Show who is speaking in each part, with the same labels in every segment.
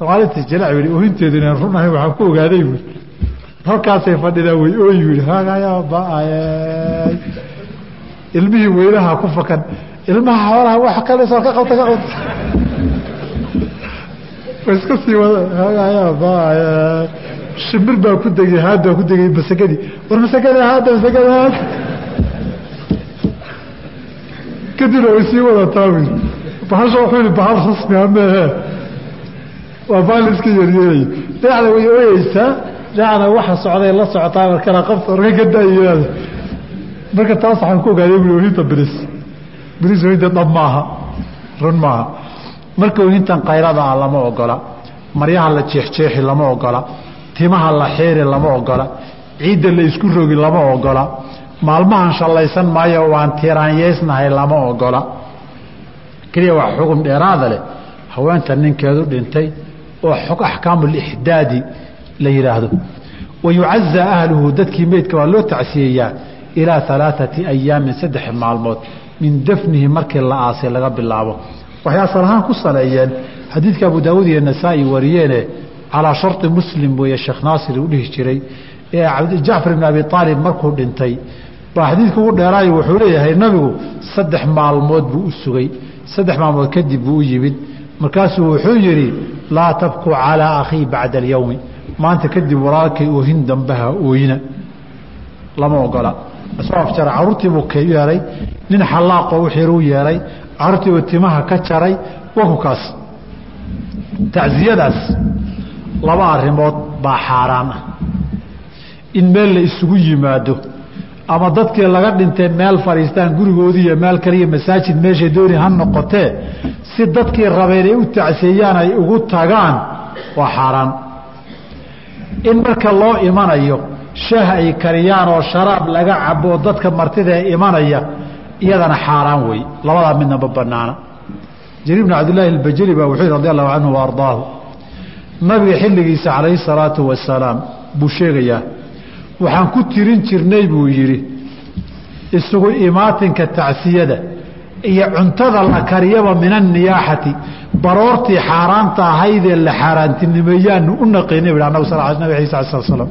Speaker 1: maalintii jalac yidhi oohinteedu inaan run ahayn waxaan ku ogaaday buui halkaasay fadhidaa way ooyi yidhi hagayaa ba'ay ilmihii weynaha ku fakan. Ilmaha xoolaha wax kaleso ka qabta ka qabta. Iska sii wada hagayaa ba'ay shimbir baa ku degay haad baa ku degay masagadii war masagada haada masagada haad. Kadibna way sii wadataa bahasha wuxuu yihi bahal rasmi amehe waa bahal iska yaryeelay dhinacna way ooyeysaa dhinacna waxa socday la socotaa markala qabta orka ka daayiyaada marka taas waxaan ku ogaaday bui oohinta biris biris oohinta dhab maaha. Run maaha. Marka oohintan kayrada ah lama ogola. Maryaha la jeexjeexi lama ogola. Timaha la xiiri lama ogola. Ciidda la isku rogi lama ogola. Maalmahan shallaysan maayo waan tiraanyeysnahay lama ogola. Keliya wax xugum dheeraada leh. Haweenta ninkeedu dhintay oo xog axkaamulixdaadi la yidhaahdo wa yucazaa ahluhu dadkii meydka waa loo tacsiyeeyaa ilaa alaaثati ayaamin saddex maalmood min dafnihi markii la aasay laga bilaabo. Waxay asal ahaan ku saleeyeen xadiidka abu daawuud iyo nasaa-i wariyeene calaa sharطi muslim weeye sheekh naasir uu dhihi jiray ee jacfar ibn abi aalib markuu dhintay. Baa xadiidka ugu dheeraayo wuxuu leeyahay nabigu saddex maalmood buu u sugay saddex maalmood kadib buu u yimid markaasuu wuxuu yidhi laa tabku calaa akhii bacda alyowmi maanta kadib walaalkay oohin dambaha ooyina. Lama ogola. Asoo afjara carruurtii buu ka yeelay nin xallaaqoo uxiruu yeelay carruurtiibuu timaha ka jaray wakukaas tacsiyadaas laba arrimood baa xaaraan ah. In meel la isugu yimaado ama dadkii laga dhintay meel fadhiistaan gurigoodii iyo meel kaliya masaajid meeshay dooni ha noqotee si dadkii rabeen ay u tacseeyaan ay ugu tagaan waa xaaraan. In marka loo imanayo shaah ay kariyaan oo sharaab laga cabo oo dadka martidaee imanaya iyadana xaaraan wey. Labadaa midna ma banaana jariir bn cabdillaahi albajali baa wuxuu yhi radi allahu canhu wa ardaahu nabiga xilligiisa calayhi salaatu wasalaam buu sheegayaa waxaan ku tirin jirnay buu yidhi isugu imaatinka tacsiyada iyo cuntada la kariyaba min anniyaaxati baroortii xaaraanta ahaydee la xaaraantinimeeyaanu u naqiinay bu annagu nabig alai sala sl slam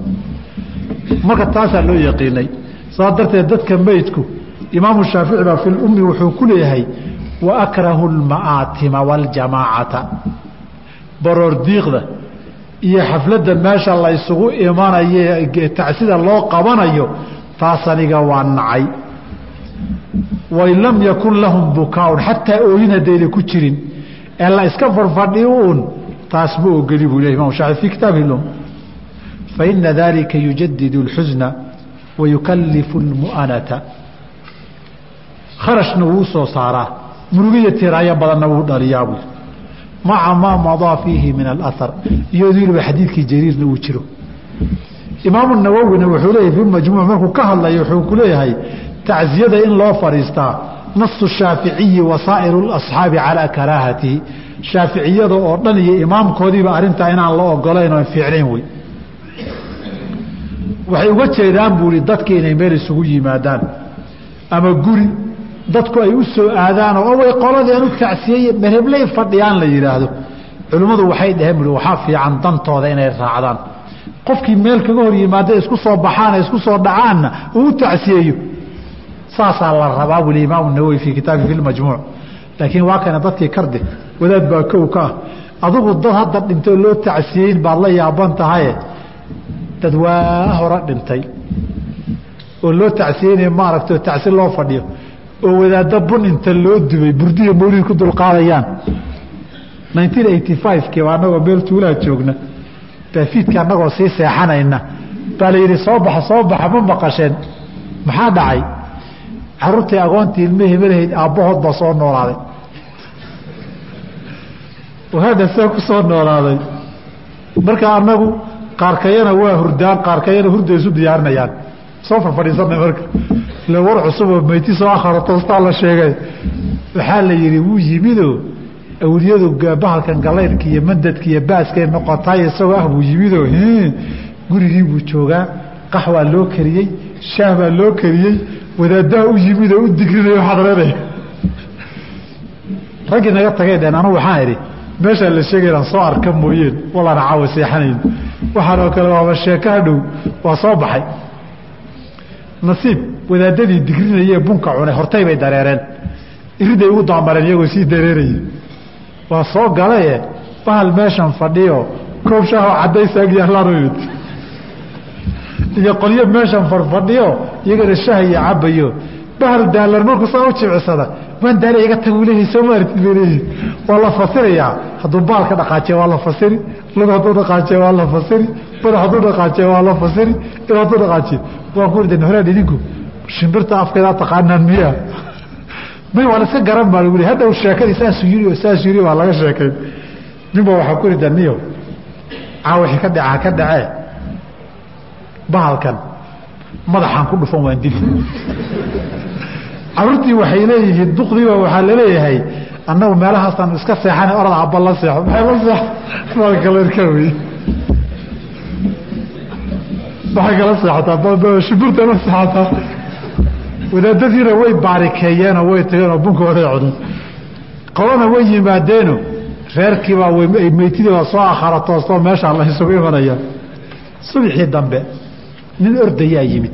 Speaker 1: marka taasaa loo yaqiinay. Saas darteed dadka meydku imaamu shaafici baa fi lummi wuxuu ku leeyahay wa akrahu lma'aatima waljamaacata. Baroor diiqda iyo xafladda meesha la ysugu imanayo tacsida loo qabanayo taas aniga waa nacay wain lam yakun lahum bukaaun xataa ooyin haddayna ku jirin. Ee la iska farfadhiyo uun taas ma ogeli buu leh imam shaafi fi kitaabihi lum faina dalika yujadidu اlxusna wayukalifu اlmu'anata kharashna wuu soo saaraa. Murugiya tiraayo badanna wuu dhaliyaa buu. Maca maa madaa fiihi min alahar iyadoo xadiidkii jariirna uu jiro. Imaamu nawowina wuxuu leeyahy fi majmuuc markuu ka hadlayo wuxuu ku leeyahay tacsiyada in loo fadhiistaa nasu shaaficiyi wa saa'iru asxaabi calaa karaahatihi shaaficiyada oo dhan iyo imaamkoodiiba arrintaa inaan la ogolayn oon fiicnayn wey. Waxay uga jeedaan buu ihi dadkii inay meel isugu yimaadaan. Ama guri dadku ay u soo aadaan oo way qoladeen u tacsiyey mehebley fadhiyaan la yidhaahdo. Culimmadu waxay dhaheen bui waxaa fiican dantooda inay raacdaan. Qofkii meel kaga hor yimaada isku soo baxaana isku soo dhacaanna uu tacsiyeeyo saasaa la rabaa wuli imaamu nawowi fii kitaabi fi lmajmuuc laakiin waa kana dadkii karde wadaad baa kow ka ah. Adugu dad hadda dhintay oo loo tacsiyeyn baad la yaaban tahaye dad waa hore dhintay. Oo loo tacsiyeynaya maaragtay tacsi loo fadhiyo oo wadaadda bun inta loo dubay burdiya mawlid ku dulqaadayaan waa anagoo meel tuulaha joogna. Baafiidka annagoo sii seexanayna. Baa la yidhi soo baxa soo baxa ma maqasheen. Maxaa dhacay caruurtii agoontii ilma hebelahayd aabbahood baa soo noolaaday. Wahaada saa ku soo noolaaday. Marka annagu qaarkayana waa hurdaan qaarkayana hurda isu diyaarinayaan. Soo farfadhiisanay marka. Ila war cusuboo meyti soo akharo toostaa la sheegay. Waxaa la yidhi wuu yimidoo awliyadu bahalkan galaydhka iyo mandadka iyo baaskay noqotay isagoo ah buu yimidoo gurigii buu joogaa. Qaxwaa loo kariyey shaah baa loo kariyey wadaadaha u yimid oo u digrinayo xadranaya raggii naga tagay dheen anugu waxaan idhi meeshaa la sheegayaan soo arka mooyeen walana caawa seexanayn. Waxaan oo kale waaba sheeko hadhow waa soo baxay. Nasiib wadaadadii digrinayee bunka cunay hortay bay dareereen. Iriday ugu daamareen iyagoo sii dareerayay. Waa soo galaye bahal meeshan fadhiyo koob shaahoo cadaysa ag yaalaan imid iyo qolyo meeshan farfadhiyo iyagana shahaya cabayo bahal daalan markuu saa u jimicsada waan daala iga tag leeyahay soo maaratid bay leeyihiin waa la fasirayaa hadduu baalka dhaqaajiya waa la fasiri. Lug hadduu dhaqaajiya waa la fasiri. Badax hadduu dhaqaajiya waa la fasiri. Il hadduu dhaqaajiya waan ku ridin horaan idinku shimbirta afkeedaa taqaanaan miya may waa la iska garan baa lagu hadhow sheekadii saasuu yiri saasuu yiri waa laga sheekayn ninba waxaa ku ridan niyo caa wixii ka dhacaa ka dhacee bahalkan madaxaan ku dhufan waan dili caruurtii waxay leeyihiin duqdiiba waxaa la leeyahay annagu meelahaasaan iska seexan orad abba la seexo. Maxay kala seexataa shiburta la seexataa. Wadaadadiina way baarikeeyeenoo way tageenoo bunkooday cuneen qolana way yimaadeeno reerkiibaa meytidiiba soo akhara toostoo meeshaa la isugu imanaya. Subxii dambe nin ordayaa yimid.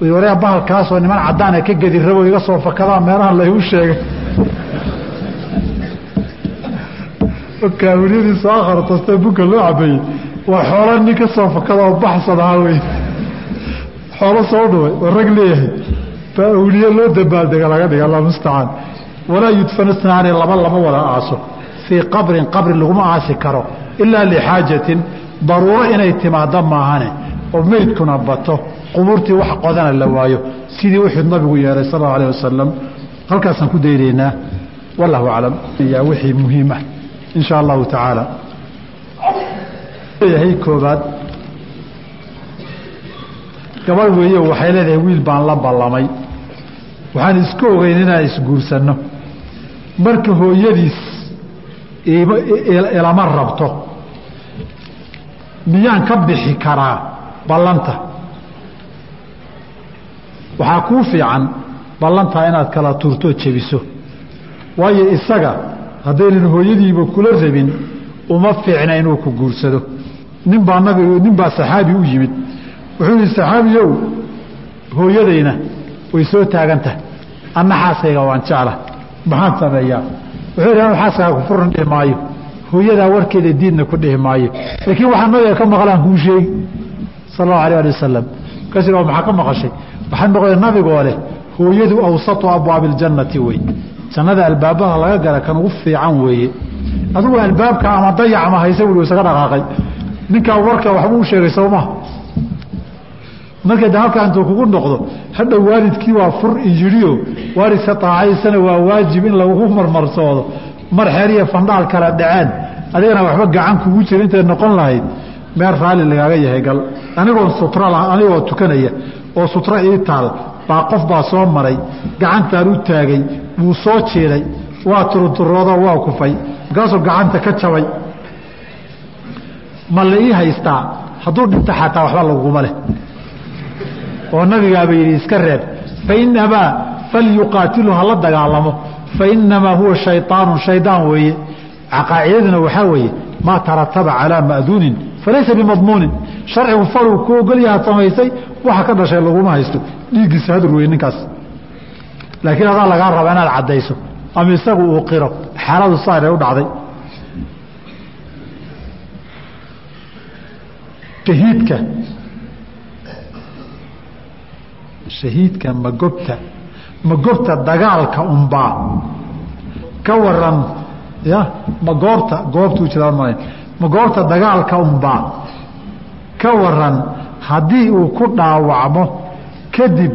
Speaker 1: Waryaa bahalkaasoo niman caddaana ka gedi rabo iga soo fakadaa meelaha laygu sheegay. Kaawiliyadii soo akhara toostee bunka loo cabeeyey waa xoolo nin ka soo fakada oo baxsad ahaa wey xoolo soo dhuway oo rag leeyahay. Baa awliye loo dabaaldega laga dhiga allah mustacaan. Walaa yudfanu laba lama wada aaso. Fii qabrin qabri laguma aasi karo ilaa lixaajatin. Daruuro inay timaado maahane oo meydkuna bato qubuurtii wax qodana la waayo sidii wuxuu nabigu yeehay sal allau alah wasalam halkaasaan ku daynaynaa. Wallahu aclam yaa wixii muhiim ah in sha allahu tacaala leeyahay koobaad. Gabadh weeye waxay leedahay wiil baan la ballamay. Waxaan iska ogeyn inaan isguursanno. Marka hooyadiis ilama rabto. Miyaan ka bixi karaa ballanta. Waxaa kuu fiican ballantaa inaad kala turtoo jebiso. Waayo isaga haddaynan hooyadiiba kula rabin uma fiicna inuu ku guursado. Ninbaa nabi nin baa saxaabi u yimid. Wuxuu yihi saxaabiyow hooyadayna way soo taagan tahay anna xaaskayga waan jecla maxaan sameeyaa? Wuxuu yidhi xaaskaaga ku furan dhihi maayo. Hooyadaa warkeeda diidna ku dhihi maayo. Laakiin waxaa nabiga ka maqlaan kuu sheegi sal allahu alay ali wasalam kas maxaa ka maqashay? Waxaa noqday nabigoo leh hooyadu awsatu abwaabi iljannati wey. Jannada albaabaha laga gala kan ugu fiican weeye. Adugu albaabka ama dayac ma haysa wuli isaga dhaqaaqay. Ninkaa warka waxbuu u sheegay sowmaha marka de halkaa intuu kugu noqdo hadha waalidkii waa fur iyidhiyo waalidka taacaysana waa waajib in lagu marmarsoodo mar xeer iyo fandhaal kala dhaceen. Adigana waxba gacan kugu jira intay noqon lahayd meel raalli lagaaga yahay gal. Anigoon sutra anigoo tukanaya oo sutra ii taal baa qof baa soo maray gacantaan u taagay wuu soo jeeday waa turunturoodo waa kufay markaasuu gacanta ka jabay. Ma la ii haystaa? Hadduu dhinto xataa waxba laguma leh. Oo nabigaaba yidhi iska reeb fainamaa falyuqaatilu hala dagaalamo. Fainamaa huwa shayطaanu shaydaan weeye. Caqaacidaduna waxaa weeye maa tarataba calaa ma'duunin falaysa bimadmuunin sharcigu faluu ku ogolyahaad samaysay waxa ka dhashay laguma haysto dhiiggiisa hadur wey ninkaas laakiin adaa lagaa raba inaad caddayso ama isagu uu qiro xaaladu saar ee u dhacday shahiidka shahiidka magobta magobta dagaalka unbaa ka waran ya ma goobta goobtuu jiraa malayn goobta dagaalka unbaa ka waran haddii uu ku dhaawacmo kadib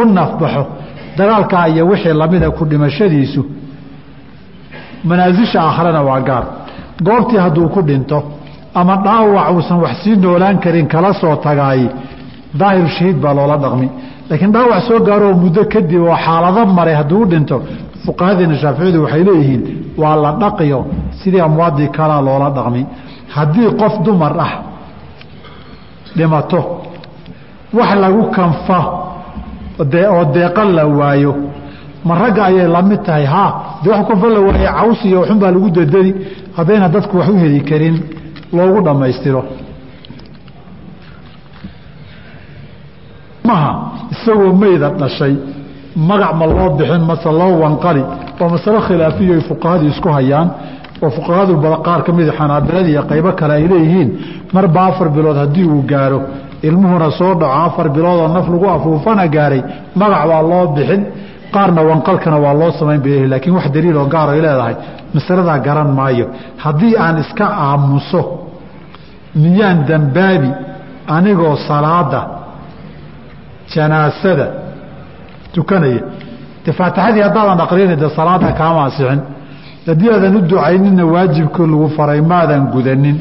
Speaker 1: u nafbaxo dagaalkaa iyo wixii lamida ku dhimashadiisu manaasisha aakhrena waa gaar. Goobtii hadduu ku dhinto ama dhaawac uusan wax sii noolaan karin kala soo tagaay daahiru shahiid baa loola dhaqmi. Laakiin dhaawac soo gaaroo muddo kadib oo xaalado maray hadduu u dhinto fuqahadeena shaaficiyadu waxay leeyihiin waa la dhaqiyo sidii amwaadii kalaa loola dhaqmi. Haddii qof dumar ah dhimato wax lagu kanfa oo deeqa la waayo ma ragga ayay la mid tahay haa dee wax kanfa la waaye caws iyo waxun baa lagu dedeni haddayna dadku wax u heli karin loogu dhammaystiro. Maha isagoo meyda dhashay magac ma loo bixin mase loo wanqali waa masalo khilaafiyo fuqahadu isku hayaan oo fuqahadu qaar ka mida xanaabilada iyo qaybo kale ay leeyihiin marba afar bilood haddii uu gaaro ilmuhuna soo dhaco afar biloodoo naf lagu afuufana gaaray magac waa loo bixin qaarna wanqalkana waa loo samayn bay laakiin wax daliiloo gaar ay leedahay masaladaa garan maayo. Haddii aan iska aamuso miyaan dambaabi anigoo salaada janaasada tukanaya. De faatixadii haddaadan aqriyana de salaada kaama asixin haddii aadan u ducaynina waajibka lagu faray maadan gudanin.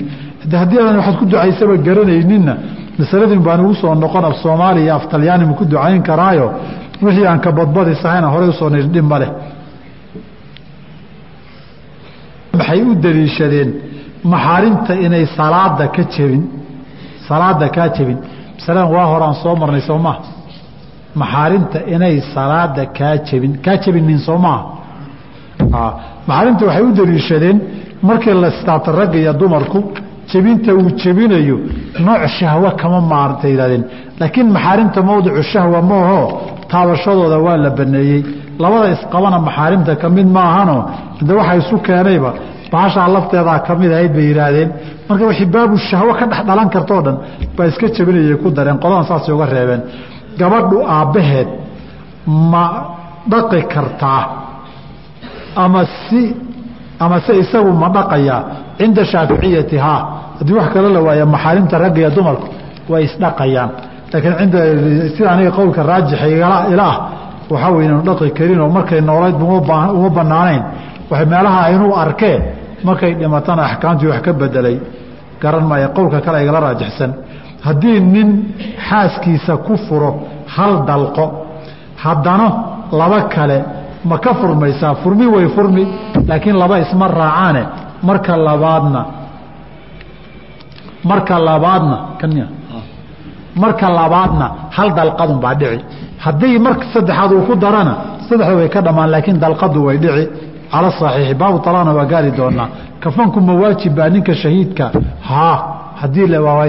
Speaker 1: De haddii aadan waxaad ku ducaysaba garanayninna masaladin baan ugu soo noqon af soomaaliya af talyaani ma ku ducayn karaayo? Wixii aan ka badbadisahayna horey u soo nirdhin ma leh. Maxay u daliishadeen maxaarimta inay salaada ka jebin. Salaada kaa jebin. Masaladan waa horaan soo marnay soo maha maxaarimta inay salaada kaa jebin kaa jebinin soo maaha. Maxaarimta waxay u daliishadeen markii la istaabta ragga iyo dumarku jebinta uu jebinayo nooc shahwo kama maarta yidhahdeen. Laakiin maxaarimta mawdicu shahwa maaho taabashadooda waa la baneeyey. Labada isqabana maxaarimta ka mid maahano de waxa isu keenayba baashaa lafteedaa ka mid ahayd bay yidhaahdeen. Marka wixii baabu shahwo ka dhex dhalan kartoo dhan baa iska jebinayay ku dareen. Qodadan saasay uga reebeen gabadhu aabbaheed ma dhaqi kartaa ama si ama se isagu ma dhaqayaa cinda shaaficiyati haa haddii wax kale la waaya maxaarimta ragga iyo dumarku way isdhaqayaan laakiin inda sida aniga qowlka raajixa ilaah waxaa wey inanu dhaqi karin oo markay noolayd uma banaanayn waxay meelaha inuu arkee markay dhimatana axkaamtii wax ka bedelay. Garan maayo qowlka kale igala raajixsan haddii nin xaaskiisa ku furo hal dalqo haddana laba kale ma ka furmaysaa? Furmi way furmi laakiin laba isma raacaane. Marka labaadna marka labaadna marka labaadna hal dalqadun baa dhici. Haddii marka saddexaad uu ku darana saddexda way ka dhammaan laakiin dalqadu way dhici. Cala saxiixi baabu talaana waa gaari doonaa. Kafanku ma waajib baa ninka shahiidka? Haa haddii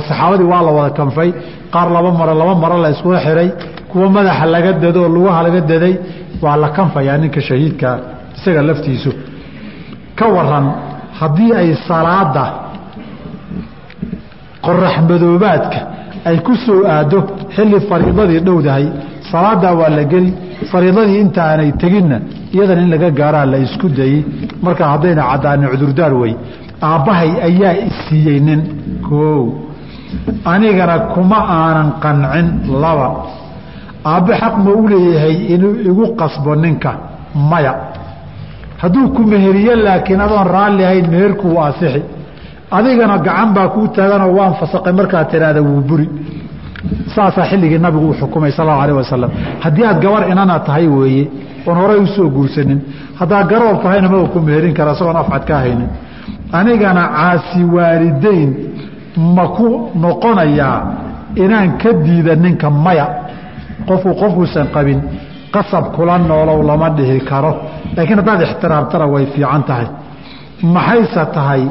Speaker 1: saxaabadii waa la wada kanfay qaar laba maro laba maro la iskula xiray kuwa madaxa laga dado oo lugaha laga daday waa la kanfayaa ninka shahiidka isaga laftiisu. Ka waran haddii ay salaada qorax madoobaadka ay ku soo aado xilli fariidadii dhowdahay salaadaa waa la geli fariidadii inta aanay teginna iyadan in laga gaaraa la isku dayey markaa haddayna caddaanin cudurdaar wey aabbahay ayaa isiiyey nin. Koow anigana kuma aanan qancin laba. Aabbe xaq ma u leeyahay inuu igu qasbo ninka maya. Hadduu ku meheriye laakiin adoon raalli ahayn meherku waa asixi. Adigana gacan baa kuu taaganoo waan fasaqay markaad tiraahda wuu buri. Saasaa xilligii nabigu uu xukumay sal allau alah wasalam haddii aad gabar inana tahay weeye oon horay u soo guursanin. Haddaad garoob tahayna maba ku meherin kara isagoon afcad ka haynin anigana caasi waalidayn ma ku noqonayaa inaan ka diida ninka maya. Qofku qofkuusan qabin qasab kula noolow lama dhihi karo. Laakiin haddaad ixtiraamtana way fiican tahay. Maxayse tahay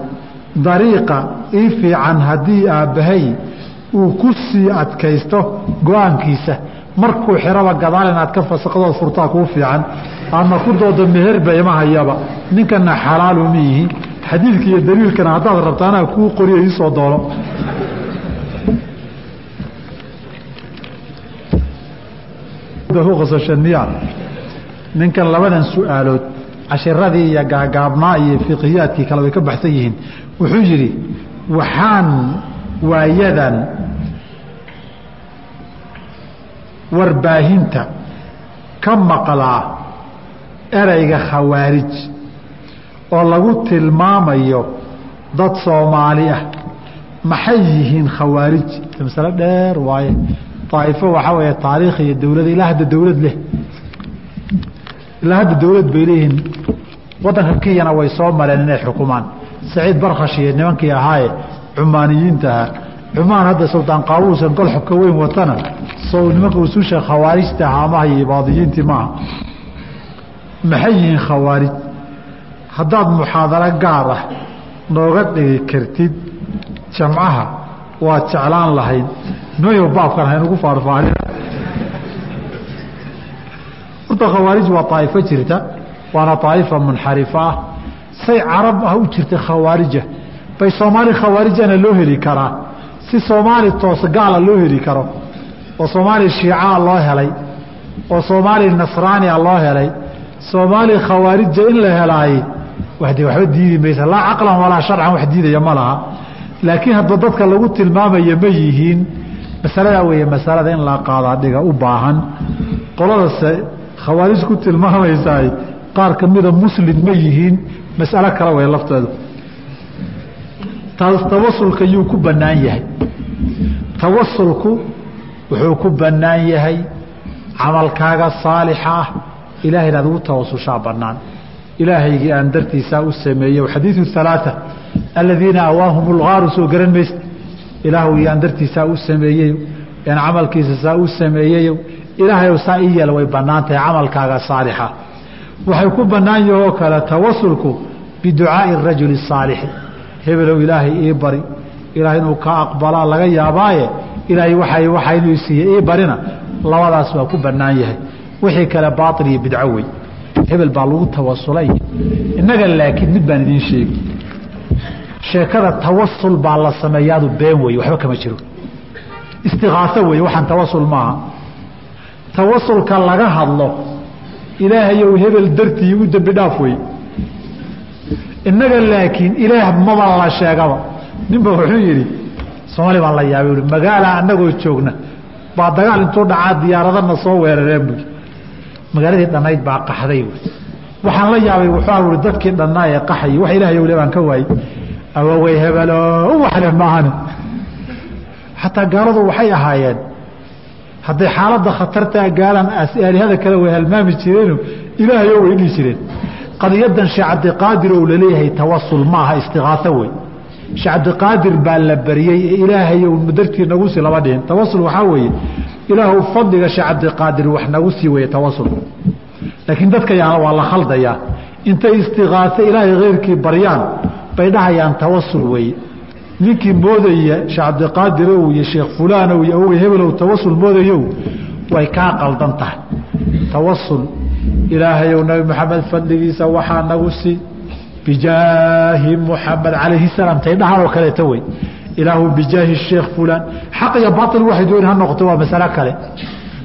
Speaker 1: dariiqa ii fiican haddii aabbahay uu ku sii adkaysto go'aankiisa. Markuu xiraba gadaal inaad ka fasaqdood furtaa kuu fiican. Aadna ku doodo meherba ima hayaba. Ninkana xalaalu ma yihi xadiidka iyo daliilkana haddaad rabta anaa kuu qoriyo iisoo doono. Qasashaniya ninkan labadan su'aalood cashiradii iyo gaagaabnaa iyo fiqiyaadkii kale way ka baxsan yihiin. Wuxuu yidhi waxaan waayadan warbaahinta ka maqlaa ereyga khawaarij oo lagu tilmaamayo dad soomaali ah maxay yihiin khawaarij? Masalo dheer waaye. Daaifo waxaa weeye taariikh iyo dowlad ilaa hadda dowlad leh. Ilaa hadda dowlad bay leeyihiin. Waddanka kenyana way soo mareen inay xukumaan. Saciid barkhash iyo nimankii ahaaye cumaaniyiintaha cumaan hadda sultaan qaabuusan gol xubka weyn watana soo nimanka ususha khawaarijta haamaha iyo ibaadiyiintii maaha. Maxay yihiin khawaarij haddaad muxaadaro gaar ah nooga dhigi kartid jamcaha waad jeclaan lahayd. Nooyo baabkan haynugu faarfaahin horta khawaarij waa daa'ifo jirta waana daa'ifa munxarifa ah. Say carab ah u jirta khawaarija bay soomaali khawaarijana loo heli karaa. Si soomaali toos gaala loo heli karo oo soomaali shiicaa loo helay oo soomaali nasraania loo helay soomaali khawaarija in la helaay wade waxba diidi maysa. Laa caqlan walaa sharcan wax diidaya ma laha. Laakiin hadba dadka lagu tilmaamaya ma yihiin. Masaladaa weeye masalada in la qaadaa dhiga u baahan. Qoladase khawaarij ku tilmaamaysaay qaar ka mida muslim ma yihiin. Masalo kale way lafteedu taas tawasulka yuu ku bannaan yahay. Tawasulku wuxuu ku bannaan yahay camalkaaga saalixa ah. Ilahay inaad ugu tawasushaa bannaan ilaahaygii aan dartiisaa u sameeyey xadiidu halaaa aladiina awaahum ulgaaru soo garan maysa ilaahu yaan dartiisaa u sameeyey yaan camalkiisa saa u sameeyeyo ilaahayow saa ii yeela way bannaan tahay camalkaaga saalixa. Waxay ku bannaan yahoo kale tawasulku biducaa'i rajuli saalixi. Hebelow ilaahay ii bari. Ilaahay inuu ka aqbalaa laga yaabaaye ilaahay waay waxaa inuu siiye ii barina. Labadaas waa ku bannaan yahay. Wixii kale baail iyo bidco wey hebel baa lagu tawasulay innaga laakiin mid baan idiin sheegi. Sheekada tawasul baa la sameeyaadu been wey waxba kama jiro. Istiqaaso wey waxaan tawasul maaha. Tawasulka laga hadlo ilaahayow hebel dartii u dembi dhaaf wey innaga laakiin ilaah maba la sheegaba. Ninba wuxuu yidhi soomaali baan la yaabay magaala annagoo joogna baa dagaal intuu dhacaa diyaaradana soo weerareen buui magaaladii dhannayd baa qaxday waxaan la yaabay wuxuu ui dadkii dhannaa ee qaxayay wax ilahayow le baan ka waayey awowey hebelo waxle maahani xataa gaaladu waxay ahaayeen hadday xaaladda khatartaa gaalan aalihada kale way halmaami jireeno ilaahayo way dhihi jireen. Qadiyadan sheekh cabdiqaadir ou la leeyahay tawasul maaha istiqaaso wey sheekh cabdiqaadir baa la bariyey ee ilaahayow dartii nagu sii lama dhihin. Tawasul waxaa weeye ilaahu fadliga sheekh cabdiqaadir wax nagu sii weye tawasul laakiin dadka waa la khaldayaa intay istiqaaso ilaahay keyrkii baryaan bay dhahayaan tawasul weeye ninkii moodaya sheekh cabdiqaadirow iyo sheekh fulaanow iyo awogey hebelow tawasul moodayow way kaa qaldan tahay. Tawasul ilaahayow nabi maxamed fadligiisa waxaa nagu sii bijaahi muxamed calayhi salaam. Tay dhahan oo kaleeto wey ilaahu bijaahi sheekh fulaan xaq iyo baail waxay dooni ha noqoto waa masalo kale.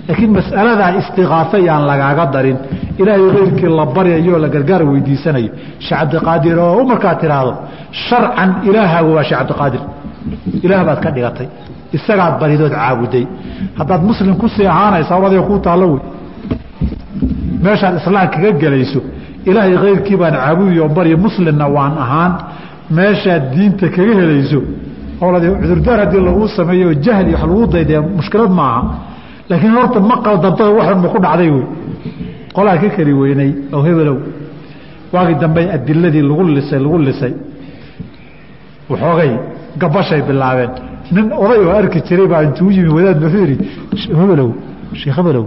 Speaker 1: Laakiin masaladaa istiqaaso yaan lagaaga darin. Ilaahay keyrkii la baryayo la gargaar weydiisanayo. Sheekh cabdiqaadir oo markaa tiraahdo sharcan ilaahaagu waa sheekh cabdiqaadir ilaah baad ka dhigatay. Isagaad baridood caabuday. Haddaad muslim ku sii ahaanaysa abadiga kuu taallo wey meeshaad islaam kaga gelayso ilaahay keyrkii baan caabudi oo barya muslimna waan ahaan meeshaad diinta kaga helayso cudurdaar haddii laguu sameeyo jahli wax lagu daydee mushkilad maaha. Laakiin horta ma qaldantada waxun ma ku dhacday wey. Qolaa ka kari weynay oo hebelow waagii dambe adiladii lagu lisay lagu lisay. Waxoogay gabashay bilaabeen. Nin oday oo arki jiray baa intuu yimi wadaad yidhi hebelow sheekh hebelow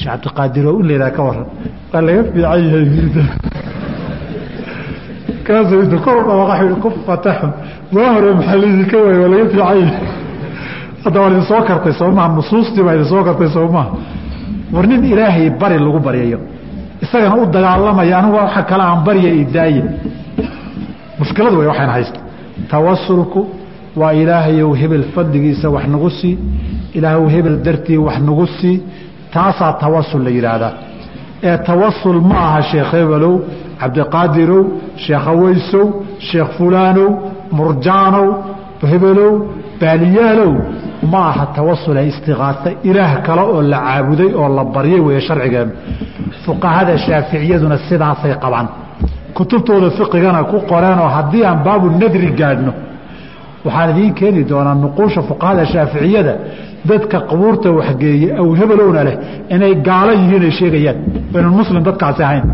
Speaker 1: sheekh cabdiqaadir in la yidhaha ka waran waa laga fiican yahay kaasuu intu kor u dhawaqa ku fataxun waa hore maxalidii ka waay waa laga fiican yahay. Hadda waa idin soo kartay soomaha nusuustii baa idin soo kartay soomaha. War nin ilaahay bari lagu baryayo isagana u dagaalamaya anigu waxa kale aan barya idaaye mushkiladu way waxayna haysta tawasulku waa ilaahayow hebel fadligiisa wax nagu sii ilaahw hebel dartii wax nagu sii taasaa tawasul la yidhaahdaa. Ee tawasul ma aha sheekh hebelow cabdiqaadirow sheekh aweysow sheekh fulaanow murjaanow hebelow baaliyaalow ma aha tawasule istiqaasa ilaah kale oo la caabuday oo la baryay weeye sharcigeenu fuqahada shaaficiyaduna sidaasay qabaan. Kutubtooda fiqigana ku qoreenoo haddii aan baabu nadri gaadhno waxaan idiin keeni doonaa nuquusha fuqahada shaaficiyada dadka qubuurta waxgeeye aw hebelowna leh inay gaalo yihiin ay sheegayaan. Aynan muslim dadkaasi ahayn.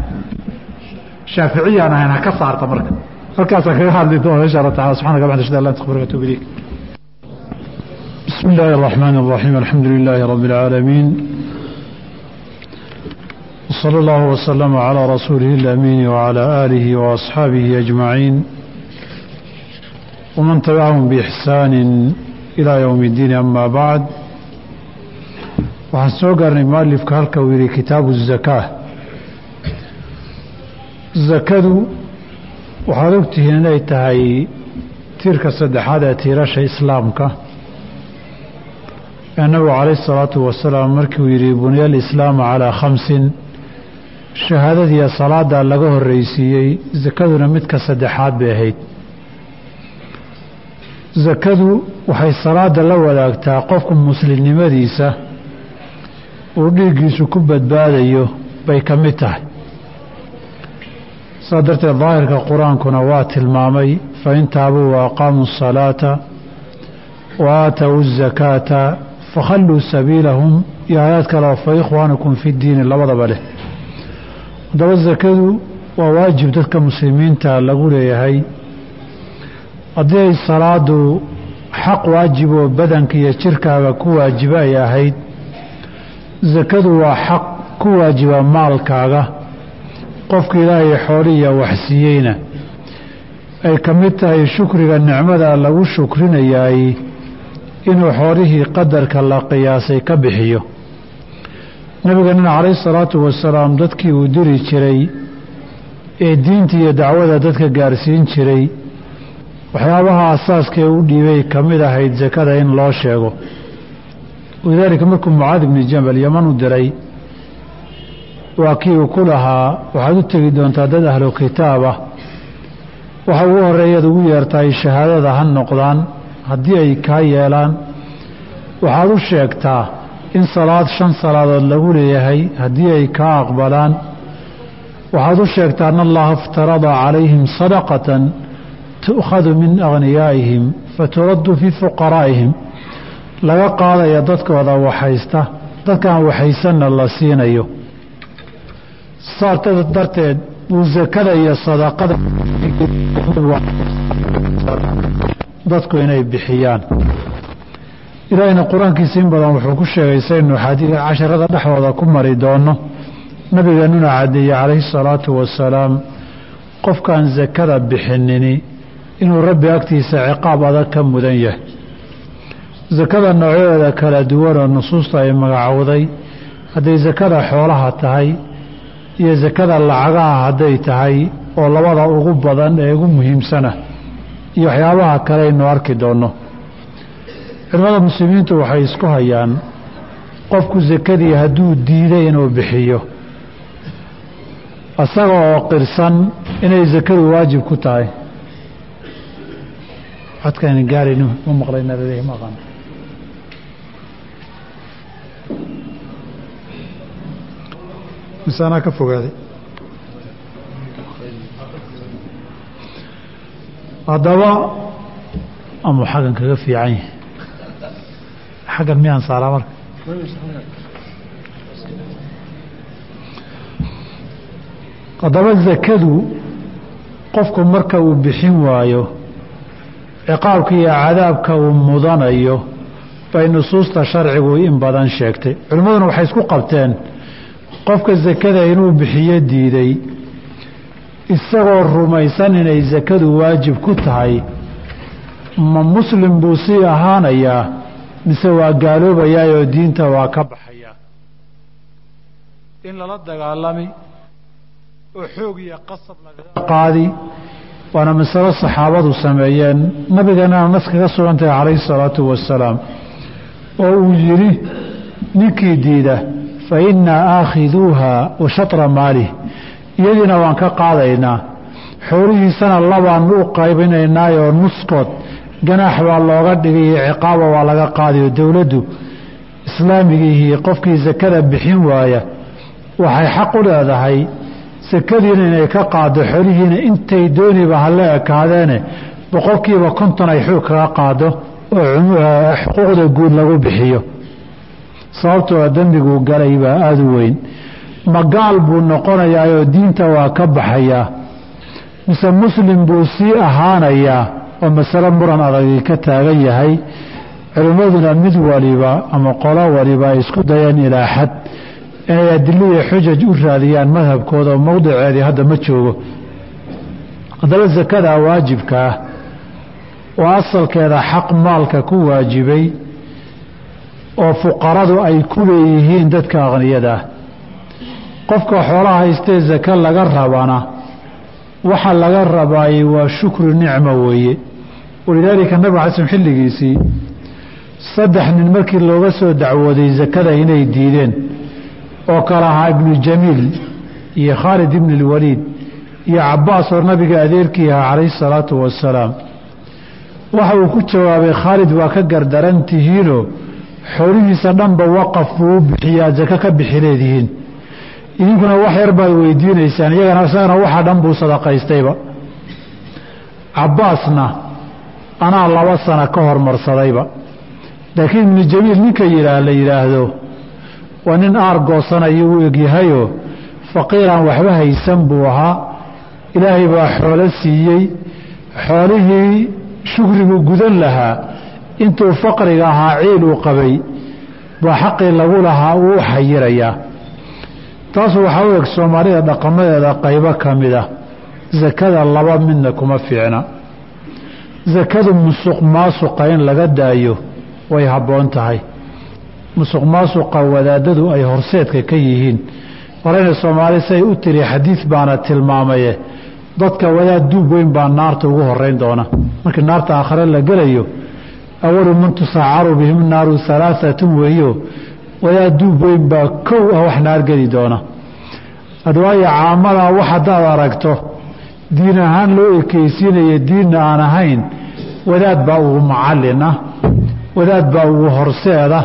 Speaker 1: Shaaficiyaan ahayn ha ka saarta marka. Halkaasa kaga hadli doona insha alla taala subxanaka bxd ashad an la atubu ilayk
Speaker 2: بسم الله الرحمن الرحيم الحمد لله رب العالمين وصلى الله وسلم على رسوله الأمين وعلى آله وأصحابه أجمعين ومن تبعهم بإحسان ilaa yowmi iddiin amaa bacd. Waxaan soo gaarnay mualifka halka uu yidhi kitaabu zakaa zakadu waxaad ogtihiin inay tahay tiirka saddexaad ee tiirasha islaamka. Ee nabigu calayhi salaatu wasalaam markii uu yidhi buniya alislaamu calaa khamsin shahaadadiiyo salaaddaa laga horeysiiyey sakaduna midka saddexaad bay ahayd sakadu waxay salaada la wadaagtaa qofku muslimnimadiisa uu dhiiggiisu ku badbaadayo bay ka mid tahay. Saa darteed daahirka qur'aankuna waa tilmaamay fain taabuu wa aqaamuu asalaata wa aatawu azakaata fakhalluu sabiilahum. Iyo aayaad kaleo fa ikhwaanukum fi ddiini labadaba leh. Haddaba sakadu waa waajib dadka muslimiinta lagu leeyahay haddii ay salaadu xaq waajib oo badanka iyo jirkaaga ku waajiba ay ahayd sakadu waa xaq ku waajiba maalkaaga. Qofka ilaahay xooliya waxsiiyeyna. Ay ka mid tahay shukriga nicmada lagu shukrinayaay inuu xoolihii qadarka la qiyaasay ka bixiyo. Nabiganina calayhi salaatu wasalaam dadkii uu diri jiray ee diinta iyo dacwada dadka gaarsiin jiray waxyaabaha asaaskee u dhiibay ka mid ahayd sakada in loo sheego. Walidaalika markuu mucaad ibni jabal yaman u diray waa kii uu ku lahaa waxaad u tegi doontaa dad ahlu kitaabah waxa ugu horreeyaad ugu yeertaay shahaadada ha noqdaan haddii ay kaa yeelaan. Waxaad u sheegtaa in salaad shan salaadood lagu leeyahay haddii ay kaa aqbalaan. Waxaad u sheegtaa an allaha iftarada calayhim sadaqatan tu'khadu min akhniyaa'ihim faturaddu fii fuqaraa'ihim laga qaadaya dadkooda waxaysta dadkaan waxaysanna la siinayo saartada darteed buu sakada iyo sadaqada dadku inay bixiyaan ilaahayna qur'aankiisa in badan wuxuu ku sheegay saynu casharada dhexdooda ku mari doono nabigeennuna caddeeyey calayhi salaatu wasalaam qofkaan sakada bixinini inuu rabbi agtiisa ciqaab adag ka mudan yahay. Sakada noocyadeeda kala duwan oo nusuusta ay magacowday hadday sakada xoolaha tahay iyo sakada lacagaha hadday tahay oo labada ugu badan ee ugu muhiimsana iyo waxyaabaha kale aynu arki doonno culimmada muslimiintu waxay isku hayaan qofku sakadii hadduu diiday inuu bixiyo isaga oo qirsan inay sakadu waajib ku tahay codkaan gaarayno ma maqlayna la leeyahay ma aqaan. Mise anaa ka fogaaday. Haddaba amuu xaggan kaga fiican yahay. Xaggan miyaan saaraa marka? Haddaba sakadu qofku marka uu bixin waayo ciqaabka iyo cadaabka uu mudanayo bay nusuusta sharcigu in badan sheegtay. Culimmaduna waxay isku qabteen qofka sakada inuu bixiyo diiday isagoo rumaysan inay sakadu waajib ku tahay ma muslim buu sii ahaanayaa mise waa gaaloobayaayoo diinta waa ka baxayaa in lala dagaalami oo xoog iyo qasab lagaga qaadi waana masalo saxaabadu sameeyeen. Nabigeenana nas kaga sugantahay calayhi salaatu wasalaam oo uu yidhi ninkii diida fa innaa aakhiduuha wa shatra maalih iyadiina waan ka qaadaynaa. Xoolihiisana labaan u qaybinaynaayoo nuskood. Ganaax baa looga dhigay ciqaaba waa laga qaadayo dowladdu islaamigihii qofkii sakada bixin waaya waxay xaq u leedahay sakadiina inay ka qaado xolihiina intay dooniba hala ekaadeene boqolkiiba konton ay xoog kaga qaado oo xuquuqda guud lagu bixiyo. Sababtoo dembiguu galay baa aada u weyn. Magaal buu noqonayaayoo diinta waa ka baxayaa mise muslim buu sii ahaanayaa oo masale muran adagii ka taagan yahay. Culimmaduna mid waliba ama qolo waliba ay isku dayeen ilaa xad inay adilaiyo xujaj u raadiyaan madhabkooda oo mowdiceedii hadda ma joogo. Haddaba sakadaa waajibka ah oo asalkeeda xaq maalka ku waajibay oo fuqaradu ay ku leeyihiin dadka aqniyada ah. Qofka xoolaha haystee sake laga rabana waxa laga rabaayey waa shukru nicmo weeye. Walidaalika nabig xasan xilligiisii saddex nin markii looga soo dacwooday sakada inay diideen oo kale ahaa ibnu jamiil iyo khaalid ibn اlwaliid iyo cabaas oo nabiga adeerkii ahaa calayhi الsalaatu wasalaam waxa uu ku jawaabay khaalid waa ka gardaran tihiinoo xoolihiisa dhanba waqaf buu u bixiyaa sako ka bixi leedihiin idinkuna wax yar baad weydiinaysaan iyagana isagana waxa dhan buu sadaqaystayba cabaasna anaa laba sana ka hormarsadayba laakiin ibnu jamiil ninka yidhaah la yidhaahdo waa nin aar goosanaya u egyahayoo faqiiraan waxba haysan buu ahaa. Ilaahay baa xoolo siiyey. Xoolihii shukrigu gudan lahaa. Intuu faqriga ahaa ciil uu qabay baa xaqii lagu lahaa uu u xayirayaa. Taasu waxaa u eg soomaalida dhaqamadeeda qaybo ka mid ah. Sakada laba midna kuma fiicna. Sakadu musuq maasuqa in laga daayo way habboon tahay musuq maasuqa wadaadadu ay horseedka ka yihiin. Horeyna soomaali say u tiri xadiid baana tilmaamaye. Dadka wadaad duub weyn baa naarta ugu horeyn doona. Markii naarta aakhare la gelayo awalu man tusaacaru bihim naaru alaaatun weeyo. Wadaad duub weyn baa kow ah wax naar geli doona. Adwaayo caamadaa wax haddaad aragto diin ahaan loo ekeysiinaya diinna aan ahayn wadaad baa ugu macallin wadaad baa ugu horseeda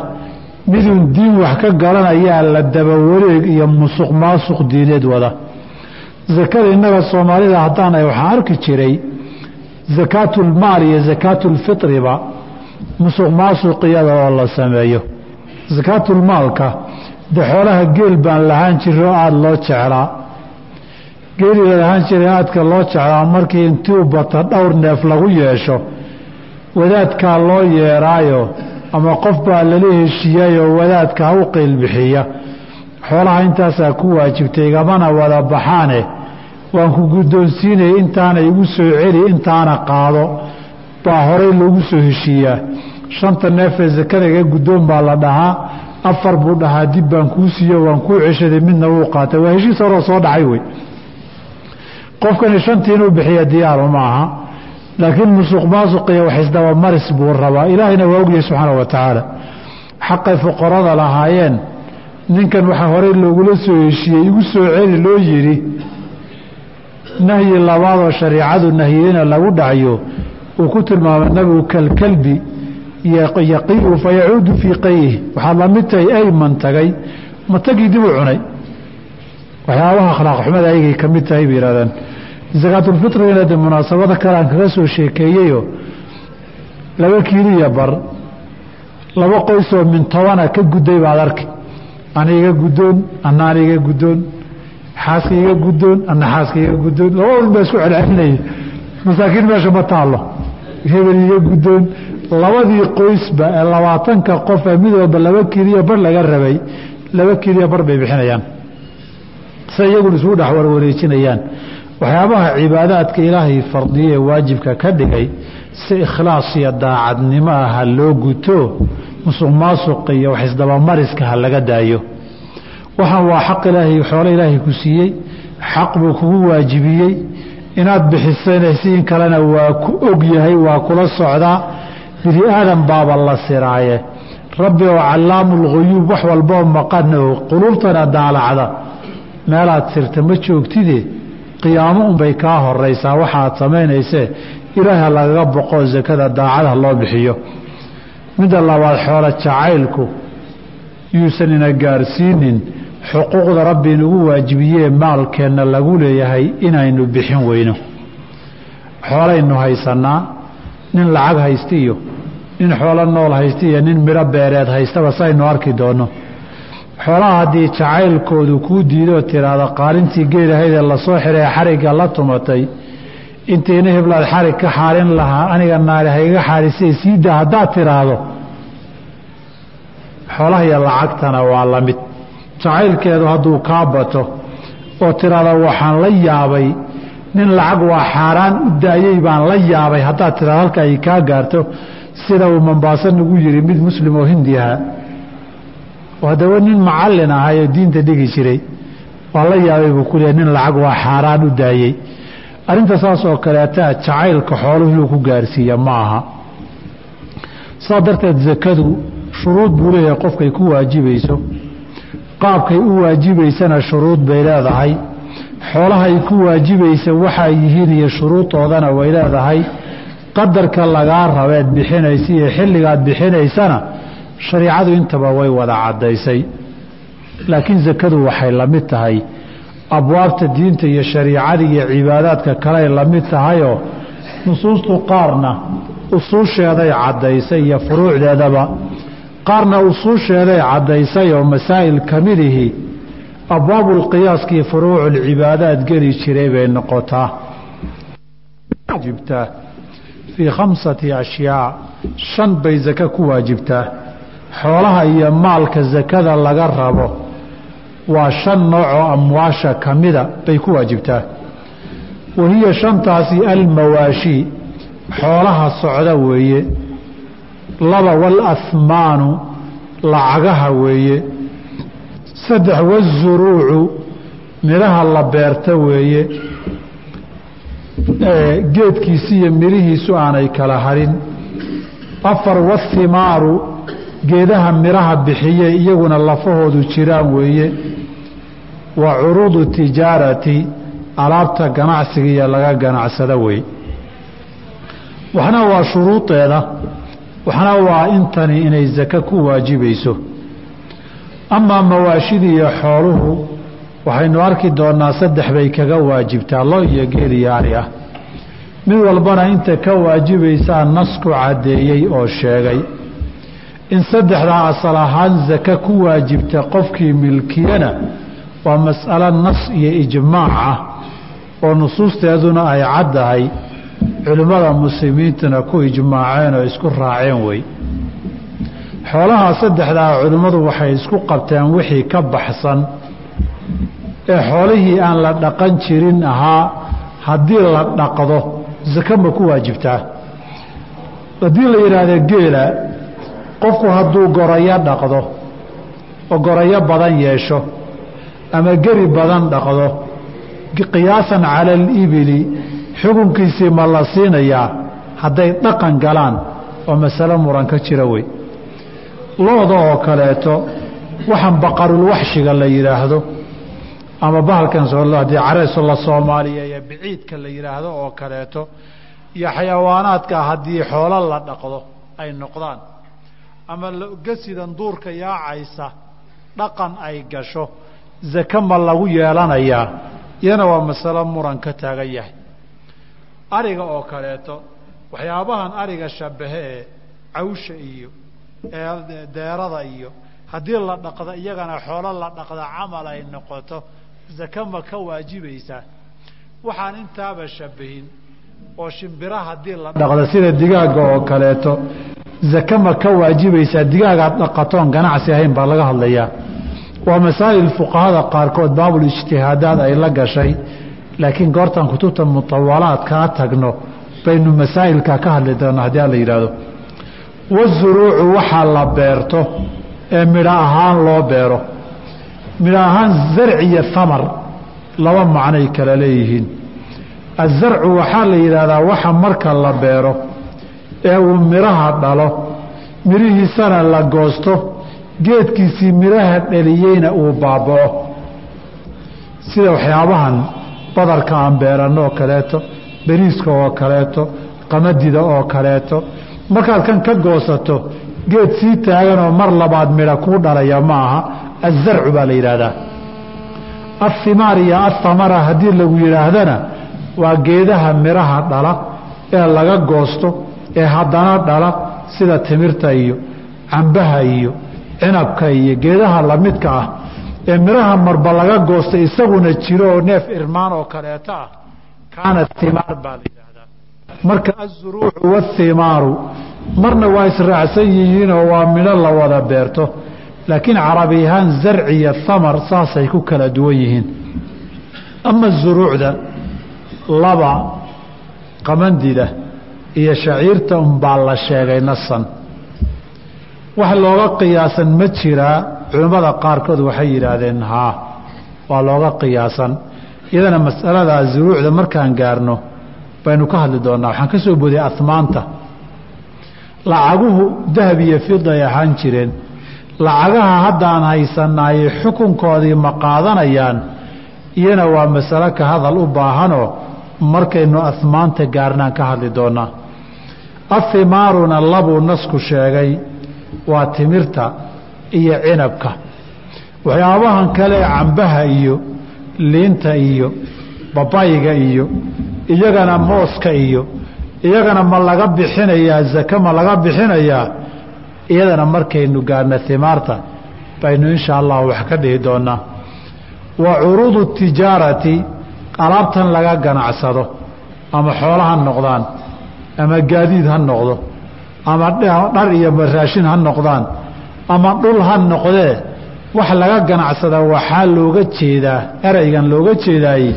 Speaker 2: midun diin wax ka garanayaa la dabawareeg iyo musuq maasuq diineed wada. Sakada innaga soomaalida haddaan ay waxaan arki jiray sakaatulmaal iyo sakaatulfitriba musuq maasuq iyada oo la sameeyo. Sakaatulmaalka de xoolaha geel baan lahaan jiro aada loo jeclaa geeliga lahaan jiray aadka loo jeclaa markii intuu bata dhowr neef lagu yeesho wadaadkaa loo yeeraayo ama qof baa lala heshiiyayoo wadaadka ha u qiilbixiya xoolaha intaasaa ku waajibtay igamana wada baxaane. Waan ku guddoonsiinaya intaana igu soo celi intaana qaado. Baa horey loogu soo heshiiyaa shanta neefee sakada iga guddoon baa la dhahaa. Afar buu dhahaa dib baan kuu siiyo waan kuu ceshaday midna wuu qaatay. Waa heshiis horoo soo dhacay wey. Qofkani shantii inuu bixiya diyaaru ma aha laakiin musuq maasuqiyo wax isdabamaris buu rabaa. Ilaahayna waa ogyahay subxaana wa tacaala. Xaqay fuqarada lahaayeen ninkan waxaa horey loogula soo heshiiyey igu soo celi loo yidhi nahyi labaadoo shariicadu nahiyeyna lagu dhacyo uu ku tilmaamay nabigu kalkalbi yaqiu fa yacuudu fii qayih waxaad la mid tahay ayman tagay matagii dib u cunay? Waxyaabaha akhlaaq xumada aygay ka mid tahay bay yihahdaan sakaatulfitrigana de kaga soo sheekeeyeyo laba kiiliya bar laba qoysoo min tobana ka gudday baad arki ana iga guddoon iga guddoon xaaska iga guddoon ana xaaska iga guddoon. Labadun baa isku celcelinaya masaakiin meesha ma taallo. Hebel iga guddoon. Labadii qoysba ee labaatanka qof ee mid walba laba kiiliya bar laga rabay laba kiiliya bar bay bixinayaan. Se iyaguna isugu dhex warwareejinayaan waxyaabaha cibaadaadka ilaahay fardiye waajibka ka dhigay si ikhlaas iyo daacadnimo ah ha loo guto musuq maasuqa iyo wax isdabamariska ha laga daayo. Waxaan waa xaq ilaahay xoolo ilaahay ku siiyey xaq buu kugu waajibiyey. Inaad bixisanaysi in kalena waa ku og yahay waa kula socdaa bini aadan baaba la siraaye. Rabbi oo callaamu lguyuub wax walboo maqan oo quluubtana daalacda. Meelaad sirta ma joogtide qiyaamo unbay kaa horaysaa waxaad samaynaysee ilaaha lagaga boqoo sakada daacadaha loo bixiyo. Midda labaad xoolo jacaylku yuusan ina gaarsiinin. Xuquuqda rabbi inugu waajibiyee maalkeenna lagu leeyahay inaynu bixin weyno. Xoolaynu haysannaa. Nin lacag haysta iyo nin xoolo nool haysta iyo nin midho beereed haystaba saynu arki doonno xoolaha haddii jacaylkoodu kuu diidoo tiraahda qaalintii geelahaydee la soo xiree xarigga la tumatay intayna heblaad xarig ka xaarin lahaa aniga naari hayga xaarisee siida haddaad tiraahdo. Xoolaha iyo lacagtana waa la mid. Jacaylkeedu hadduu kaa bato oo tiraahda waxaan la yaabay.
Speaker 1: Nin lacag waa xaaraan u daayey baan la yaabay. Haddaad tiraad halka ay kaa gaarto sida uu mombaaso nagu yidhi mid muslim oo hindi ahaa oo haddaba nin macallin ahay oo diinta dhigi jiray waa la yaabay buu ku leehay nin lacag waa xaaraan u daayey arrinta saas oo kaleeta jacaylka xooluhu inuu ku gaarsiiya ma aha. Saa darteed sakadu shuruud buu leeyahay qofkay ku waajibayso qaabkay u waajibaysana shuruud bay leedahay. Xoolahay ku waajibaysa waxa ay yihiin iyo shuruudoodana way leedahay. Qadarka lagaa rabeed bixinaysa iyo xilligaad bixinaysana shariicadu intaba way wada caddaysay. Laakiin sakadu waxay la mid tahay. Abwaabta diinta iyo shariicada iyo cibaadaadka kaley la mid tahayoo nusuustu qaarna usuusheeday caddaysay iyo furuucdeedaba. Qaarna usuusheeday caddaysay oo masaa'il ka midihii abwaabulqiyaaskii furuuculcibaadaad geli jiray bay noqotaa. Waajibtaa fii khamsati ashyaa shan bay sako ku waajibtaa xoolaha iyo maalka sakada laga rabo waa shan noocoo amwaasha ka mida bay ku waajibtaa. Wa hiya shantaasi almawaashii xoolaha socda weeye. Laba walahmaanu lacagaha weeye. Saddex wazuruucu midhaha la beerta weeye. Geedkiisi iyo midhihiisu aanay kala harin. Afar wathimaaru geedaha midhaha bixiye iyaguna lafahoodu jiraan weeye. Wa curuudu tijaarati alaabta ganacsiga iyo laga ganacsada weeye waxna waa shuruudeeda waxna waa intani inay sako ku waajibayso amaa mawaashida iyo xooluhu waxaynu arki doonaa saddex bay kaga waajibtaa lo iyo geel iyo ari ah. Mid walbana inta ka waajibaysaa nasku caddeeyey oo sheegay in saddexdaa asal ahaan sako ku waajibta qofkii milkiyana waa mas'alo nas iyo ijmaac ah oo nusuusteeduna ay caddahay culimmada muslimiintuna ku ijmaaceen oo isku raaceen wey xoolaha saddexdaa culimmadu waxay isku qabteen wixii ka baxsan ee xoolihii aan la dhaqan jirin ahaa haddii la dhaqdo sako ma ku waajibtaa? Haddii la yidhaahdo geela qofku hadduu gorayo dhaqdo oo gorayo badan yeesho ama geri badan dhaqdo qiyaasan cala alibili xukunkiisii ma la siinayaa hadday dhaqan galaan oo masalo muran ka jira wey. Looda oo kaleeto waxaan baqarulwaxshiga la yidhaahdo ama bahalkan haddii careeso la soomaaliyeeyo biciidka la yidhaahdo oo kaleeto iyo xayawaanaadka haddii xoolo la dhaqdo ay noqdaan ama gasidan duurka yaacaysa dhaqan ay gasho sake ma lagu yeelanayaa iyana waa masalo muran ka taagan yahay. Ariga oo kaleeto waxyaabahan ariga shabahe ee cawsha iyo deerada iyo haddii la dhaqdo iyagana xoolo la dhaqda camal ay noqoto sake ma ka waajibaysaa. Waxaan intaaba shabahin oo shimbira haddii la dhaqdo sida digaaga oo kaleeto sake ma ka waajibaysaa digaagaad dhaqatoon ganacsi ahayn baa laga hadlayaa. Waa masaa'il fuqahada qaarkood baabul ijtihaadaad ay la gashay laakiin goortaan kutubta mutawalaad kaa tagno baynu masaa'ilka ka hadli doona haddii alla yidhaahdo. Wazuruucu waxaa la beerto ee midho ahaan loo beero. Midho ahaan zarci iyo hamar laba macnay kala leeyihiin. Azarcu waxaa la yidhaahdaa waxa marka la beero ee uu midhaha dhalo. Midhihiisana la goosto. Geedkiisii midhaha dhaliyeyna uu baaba'o. Sida waxyaabahan badarka aan beeranno oo kaleeto beriiska oo kaleeto qamadida oo kaleeto. Markaad kan ka goosato geed sii taaganoo mar labaad midha kuu dhalaya ma aha azarcu baa la yidhaahdaa. Ahimaar iyo athamara haddii lagu yidhaahdana waa geedaha midhaha dhala ee laga goosto ee haddana dhala sida timirta iyo cambaha iyo cinabka iyo geedaha lamidka ah ee midhaha marba laga goosta isaguna jiro oo neef irmaan oo kaleeto ah kaana himaar baa la yidhaahdaa. Marka azuruucu wathimaaru marna waa israacsan yihiinoo waa midho la wada beerto laakiin carabi ahaan zarci iyo thamar saasay ku kala duwan yihiin. Ama zuruucda laba qamandida iyo shaciirta unbaa la sheegay nasan. Wax looga qiyaasan ma jiraa culimmada qaarkood waxay yidhaahdeen haa waa looga qiyaasan. Iyadana masaladaa zuruucda markaan gaarno baynu ka hadli doonaa. Waxaan ka soo boday asmaanta. Lacaguhu dahab iyo fiday ahaan jireen. Lacagaha haddaan haysanaayey xukunkoodii ma qaadanayaan. Iyana waa masalo ka hadal u baahanoo markaynu asmaanta gaarnaan ka hadli doonaa ahimaaruna labuu nasku sheegay. Waa timirta iyo cinabka. Waxyaabahan kale cambaha iyo liinta iyo babayga iyo iyagana mooska iyo iyagana ma laga bixinayaa zake ma laga bixinayaa iyadana markaynu gaarna himaarta baynu insha allahu wax ka dhihi doonaa wa curuudu tijaarati alaabtan laga ganacsado ama xoola ha noqdaan ama gaadiid ha noqdo. Ama dhar iyo raashin ha noqdaan. Ama dhul ha noqdee wax laga ganacsada waxaa looga jeedaa ereygan looga jeedaayey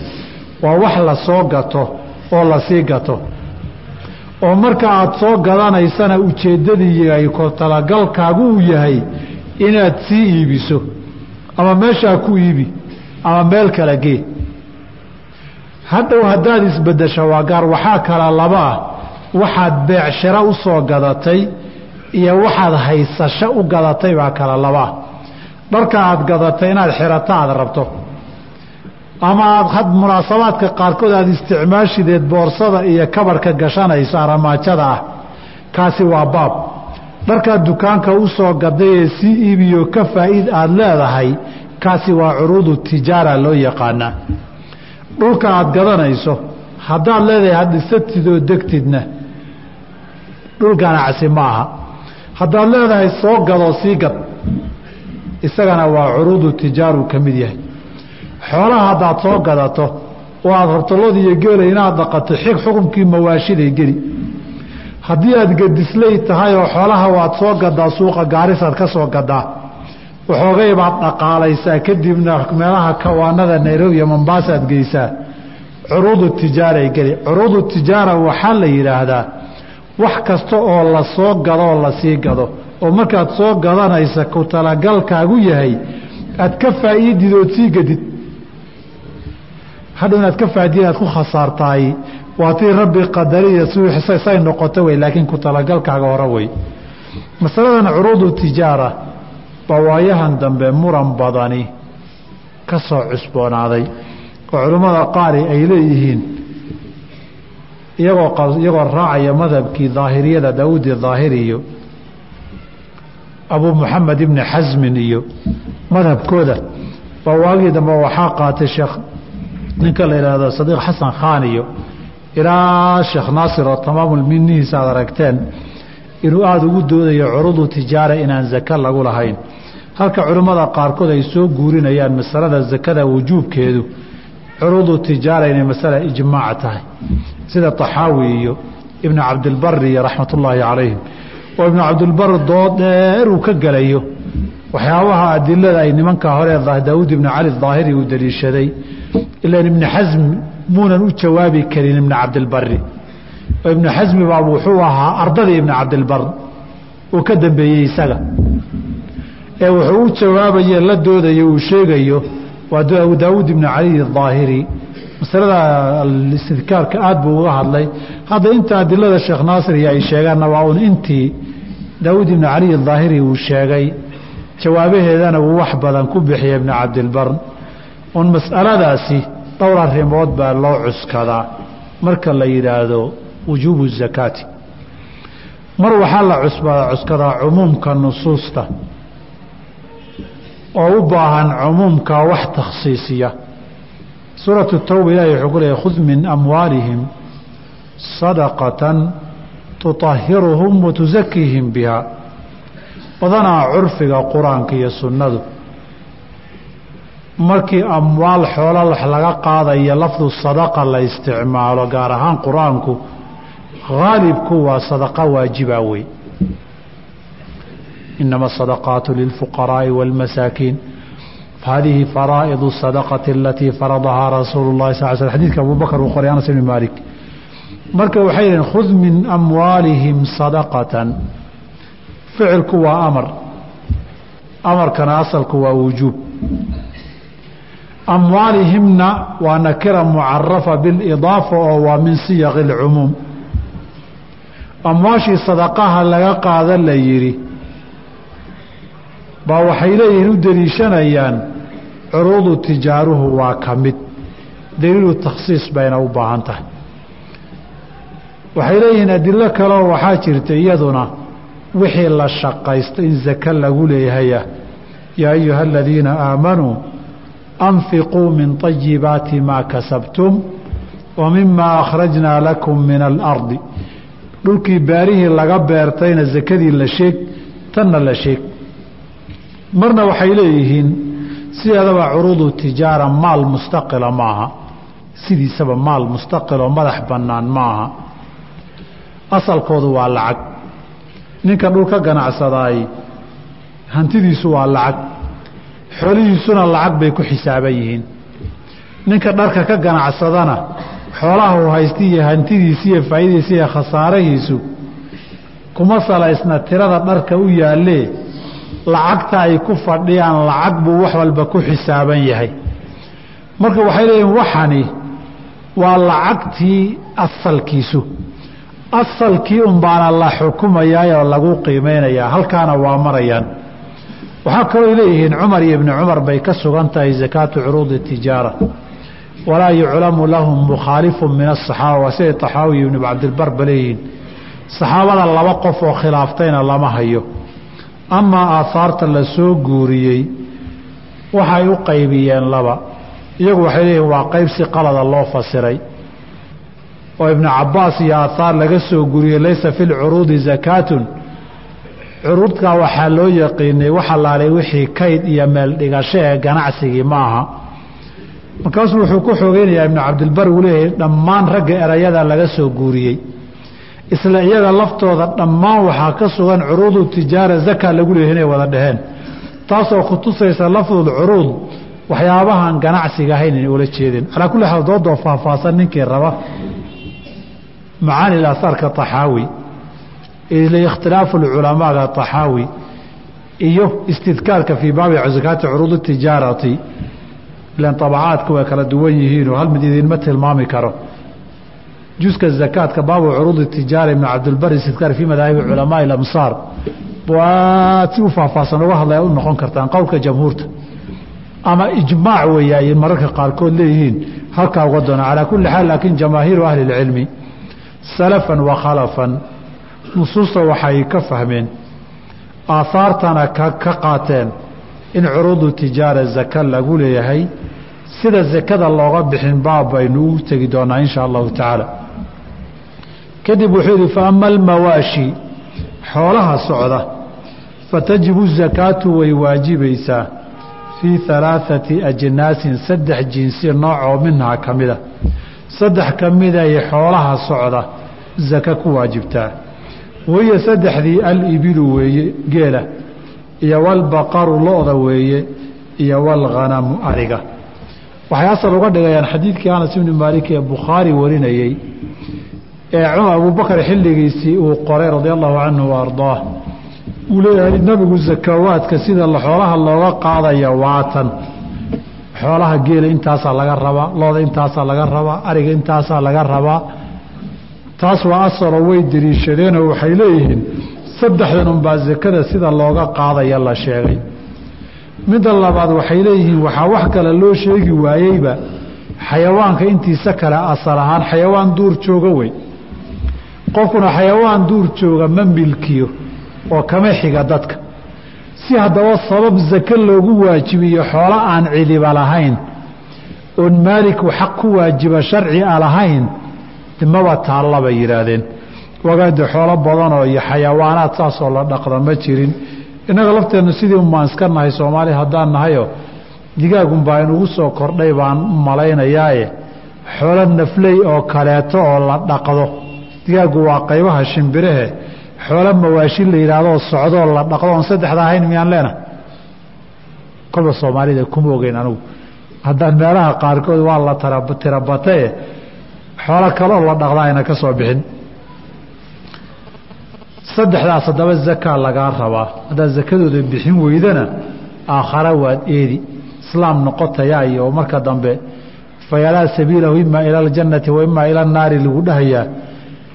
Speaker 1: waa wax la soo gato oo la sii gato. Oo marka aad soo gadanaysana ujeeddadii ay ko talagalkaagu yahay inaad sii iibiso ama meeshaa ku iibi ama meel kala gee. Hadhow haddaad isbeddesho waa gaar waxaa kala laba ah waxaad beecshiro u soo gadatay iyo waxaad haysasho u gadatay baa kala labaa dharka aad gadatay inaad xirato aad rabto. Ama aad had munaasabaadka qaarkood aad isticmaashideed boorsada iyo kabarhka gashanayso aramaajada ah. Kaasi waa baab. Dharkaad dukaanka u soo gaday ee sii iibiyo ka faa'iid aad leedahay kaasi waa curuudu tijaara loo yaqaanaa. Dhulka aad gadanayso haddaad leedahay hadhisatid oo degtidna dhul ganacsi ma aha haddaad leedahay soo gadoo sii gad isagana waa curuudu tijaaru ka mid yahay. Xoolaha haddaad soo gadato oo aada hortolada iyo geela inaad dhaqato xig xukunkii mawaashiday geli. Haddii aad gadisley tahay oo xoolaha waad soo gadaa suuqa gaarisaad ka soo gadaa waxoogay baad dhaqaalaysaa. Kadibna meelaha kawaanada nairobi iyo mombaasaad geysaa curuudu tijaaray geli curuudu tijaara waxaa la yidhaahdaa wax kasta oo la soo gadoo la sii gado oo markaad soo gadanaysa ku talagalkaagu yahay aad ka faa'iidid ood sii gadid. Hadhow inaad ka faaidid inaad ku khasaartahay waa tii rabbi qadariya say noqoto wey laakiin ku talagalkaaga hore wey. Masaladan curuudu tijaara baa waayahan dambe muran badani ka soo cusboonaaday oo culimmada qaari ay leeyihiin iyagoo iyagoo raacaya madhabkii daahiriyada daawudi daahiri iyo abu moxamed ibni xasmin iyo madhabkooda. Baa waagii dambe waxaa qaatay sheekh ninka la yidhaahdo sadiiq xasan khaan iyo ilaa sheekh naasir oo tamaamulminihiisa aad aragteen inuu aada ugu doodayo curudu tijaara inaan zake lagu lahayn. Halka culimmada qaarkood ay soo guurinayaan masalada zakada wujuubkeedu curuudu tijaara inay masala ijmaac tahay. Sida taxaawi iyo ibnu cabdilbari iyo raxmatullaahi calayhim. Oo ibnu cabdilbar dood uu ka gelayo waxyaabaha adilada ay nimanka hore daawuud ibnu cali daahiri uu daliishaday ilan ibni xasm muunan u jawaabi karin ibnu cabdilbari oo ibnu xasmi baa wuxuu ahaa ardadii ibnu cabdilbar uu ka dambeeyey isaga. Ee wuxuu u jawaabaye la doodayo uu sheegayo waa daawuud ibnu cali daahiri masalada istidkaarka aad buu uga hadlay. Hadda inta adilada sheekh naasir iyo ay sheegaanna waa un intii daawuud ibnu cali daahiri uu sheegay jawaabaheedana wuu wax badan ku bixiya ibnu cabdilbar. Un mas'aladaasi dhowr arrimood baa loo cuskadaa. Marka la yidhaahdo wujuubu zakaati. Mar waxaa la cuskadaa cumuumka nusuusta oo u baahan cumuumka wax takhsiisiya. Suuratu tawba ilahi wuxuu ku leeyahy khud min amwaalihim sadaqatan tutahiruhum wa tusakiihim badanaa curfiga qur'aanka iyo sunnadu markii amwaal xoola wax laga qaadayo lafdu sadaqa la isticmaalo gaar ahaan qur'aanku haalibku waa sadaqa waajiba wey inama asadaqaatu lilfuqaraa'i wاlmasaakiin
Speaker 2: hadihi faraa'idu sadaqati alatii faradahaa rasuulu llahi sal sl xadidka abubakr uu qoray anas ibni maalik marka waxay yihiin khud min amwaalihim sadaqatan ficilku waa amar amarkana asalku waa wujuub amwaalihimna waa nakira mucarafa bilidaafa oo waa min siyaqi اlcumuum amwaashii sadaqaha laga qaada la yidhi baa waxay leeyihiin u deliishanayaan curuudu tijaaruhu waa ka mid. Daliilu takhsiis bayna u baahan tahay. Waxay leeyihiin adilo kaleoo waxaa jirta iyaduna wixii la shaqaysto in sake lagu leeyahaya yaa ayuha aladiina aamanuu anfiquu min طayibaati maa kasabtum wa mima akhrajnaa lakum min alardi. Dhulkii baarihii laga beertayna sakadii la sheeg tanna la sheeg marna waxay leeyihiin sideedaba curuudu tijaara maal mustaqila maaha sidiisaba maal mustaqiloo madax bannaan maaha. Asalkoodu waa lacag. Ninka dhul ka ganacsadaay hantidiisu waa lacag. Xoolihiisuna lacag bay ku xisaaban yihiin. Ninka dharka ka ganacsadana xoolaha haysta iyo hantidiisi iyo faa'iidadiisa iyo khasaarahiisu kuma salaysna tirada dharka u yaallee lacagta ay ku fadhiyaan lacag buu wax walba ku xisaaban yahay. Marka waxay leeyihiin waxani waa lacagtii asalkiisu. Asalkii unbaana la xukumayaayoo lagu qiimeynayaa halkaana waa marayaan. Waxaa kaloo leeyihiin cumar iyo ibni cumar bay ka sugan tahay zakaatu curuudi tijaara. Walaa yuclamu lahum mukhaalifun min asaxaaba waa siday taxaawi ibnu cabdilbar ba leeyihiin. Saxaabada laba qof oo khilaaftayna lama hayo amaa aahaarta la soo guuriyey waxay u qaybiyeen laba. Iyagu waxay leeyihiin waa qayb si qalada loo fasiray. Oo ibnu cabaas iyo aahaar laga soo guriyey laysa fi lcuruudi zakaatun. Curuudkaa waxaa loo yaqiinay waxa laalay wixii kayd iyo meel dhigasho ee ganacsigii ma aha. Markaasuu wuxuu ku xoogeynayaa ibnu cabdilbar uu leeyahay dhammaan ragga erayada laga soo guuriyey isla iyaga laftooda dhammaan waxaa ka sugan curuudu tijaara zaka lagu leeyahy inay wada dheheen taasoo ku tusaysa lafdul curuud waxyaabahan ganacsiga ahayn inay ula jeedeen calaa kulli xaal doodoo faahfaahsan ninkii raba. Macaani asaarka طaxaawi ikhtilaafu culamaaga طaxaawi iyo istidkaarka fii baabi zakaati curuudi tijaarati. Ilan abacaadka way kala duwan yihiinoo hal mid idinma tilmaami karo juska zakaadka baabu curuudi tijaara ibn cabdilbar istidkaar fii madaahibi culamaai amsaar. Waad si u faahfaahsan uga hadlaya u noqon kartaan qowlka jamhuurta. Ama ijmaac weeya ay mararka qaarkood leeyihiin halkaa uga doona. Calaa kulli xaal laakiin jamaahiiru ahli اlcilmi salafan wa khalafan nusuusta waxay ka fahmeen aahaartana ka qaateen in curuudu tijaara zaka lagu leeyahay. Sida zakada looga bixin baab baynu u tegi doonaa in sha allahu tacaala kadib wuxuu yidhi fa ama almawaashi xoolaha socda fatajibu zakaatu way waajibaysaa fii alaaثati ajnaasin saddex jinsi noocoo minhaa ka mida. Saddex ka miday xoolaha socda zaka ku waajibtaa. Wahiya saddexdii alibilu weeye geela iyo walbaqaru lo-da weeye iyo walghanamu ariga waxay asal uga dhigayaan xadiidkii anas ibni maalik ee bukhaari warinayey ee abubakar xilligiisii uu qoray radia allahu canhu wa ardaah. Leeyahay nabigu zakawaadka sida xoolaha looga qaadaya waatan xoolaha geela intaasaa laga rabaa looda intaasaa laga rabaa ariga intaasaa laga rabaa taas waa asaloo way dariishadeenoo waxay leeyihiin saddexdan unbaa sakada sida looga qaadaya la sheegay. Midda labaad waxay leeyihiin waxaa wax kale loo sheegi waayeyba xayawaanka intiisa kale asal ahaan xayawaan duur jooga wey qofkuna xayawaan duur jooga ma milkiyo oo kama xiga dadka. Si haddaba sabab sake loogu waajibiyo xoolo aan cidiba lahayn oon maaliku xaq ku waajiba sharci a lahayn maba taalla bay yidhaahdeen. Wagaade xoolo badanoo iyo xayawaanaad saasoo la dhaqda ma jirin. Innaga lafteennu sidii unbaan iska nahay soomaali haddaan nahayoo digaagunbaa inugu soo kordhay baan u malaynayaaye. Xoolo nafley oo kaleeto oo la dhaqdo digaaggu waa qaybaha shimbirahe xoolo mawaashi la yidhahdoo socdoo la dhaqdo oon saddexda ahayn miyaan leena kolba soomaalida kuma ogeyn anugu. Haddaan meelaha qaarkood waa la tirabatae xoolo kaloo la dhaqdaa ayna ka soo bixin. Saddexdaas haddaba zakaa lagaa rabaa. Haddaad zakadooda bixin weydana aakhara waad eedi. Islaam noqotayaa iyo marka dambe fayalaa sabiilahu imaa ila aljannati wa imaa ila annaari lagu dhahayaa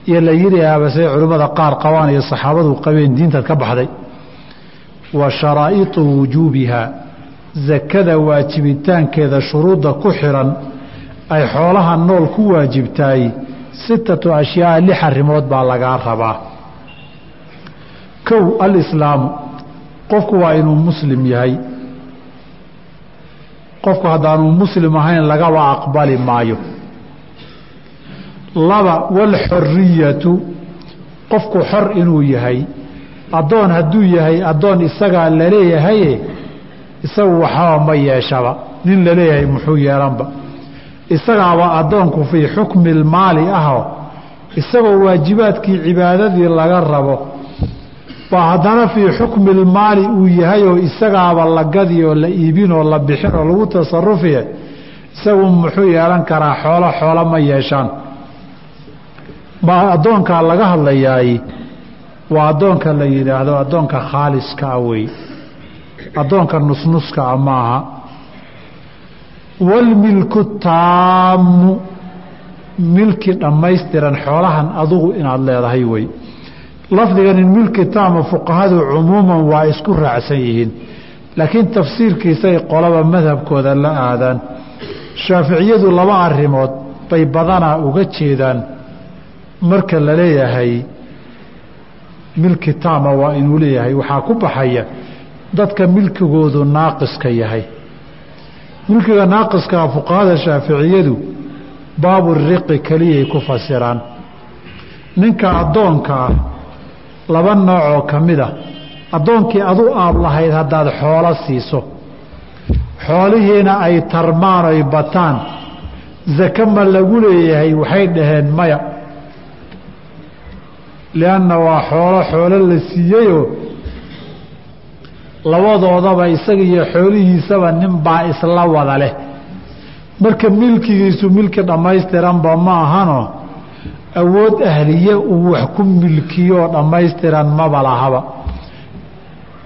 Speaker 2: iyo la yidhi aabasay culimmada qaar qabaan iyo saxaabadu qabeen diintaad ka baxday wa sharaa'iطu wujuubihaa zakada waajibitaankeeda shuruudda ku xiran ay xoolaha nool ku waajibtaay sitatu ashyaa lix arrimood baa lagaa rabaa. Kow alislaamu qofku waa inuu muslim yahay. Qofku haddaanuu muslim ahayn lagaba aqbali maayo laba walxoriyatu qofku xor inuu yahay. Addoon hadduu yahay addoon isagaa laleeyahaye isagu waxaba ma yeeshaba. Nin la leeyahay muxuu yeelanba. Isagaaba addoonku fii xukmi lmaali aho isagoo waajibaadkii cibaadadii laga rabo. Baa haddana fii xukmi lmaali uu yahay oo isagaaba la gadi oo la iibin oo la bixin oo lagu tasarufiye isagu muxuu yeelan karaa xoolo xoolo ma yeeshaan baa addoonkaa laga hadlayaay waa addoonka la yidhaahdo addoonka khaaliska ah wey addoonka nusnuska ah maaha walmilku taammu milki dhammaystiran xoolahan adugu inaad leedahay wey lafdigan in milki taama fuqahadu cumuuman waa isku raacsan yihiin. Laakiin tafsiirkiisay qolaba madhabkooda la aadaan. Shaaficiyadu laba arrimood bay badanaa uga jeedaan marka la leeyahay milki taama waa inuu leeyahay waxaa ku baxaya dadka milkigoodu naaqiska yahay. Milkiga naaqiskaa fuqahada shaaficiyadu baabu riqi keliyay ku fasiraan. Ninka addoonka ah laba noocoo ka mid a addoonkii adu aab lahayd haddaad xoolo siiso. Xoolihiina ay tarmaan oy bataan. Zake ma lagu leeyahay waxay dhaheen maya lianna waa xoolo xoolo la siiyeyoo labadoodaba isaga iyo xoolihiisaba ninbaa isla wada leh marka milkigiisu milki dhammaystiranba ma ahano awood ahliye uu wax ku milkiyoo dhammaystiran maba lahaba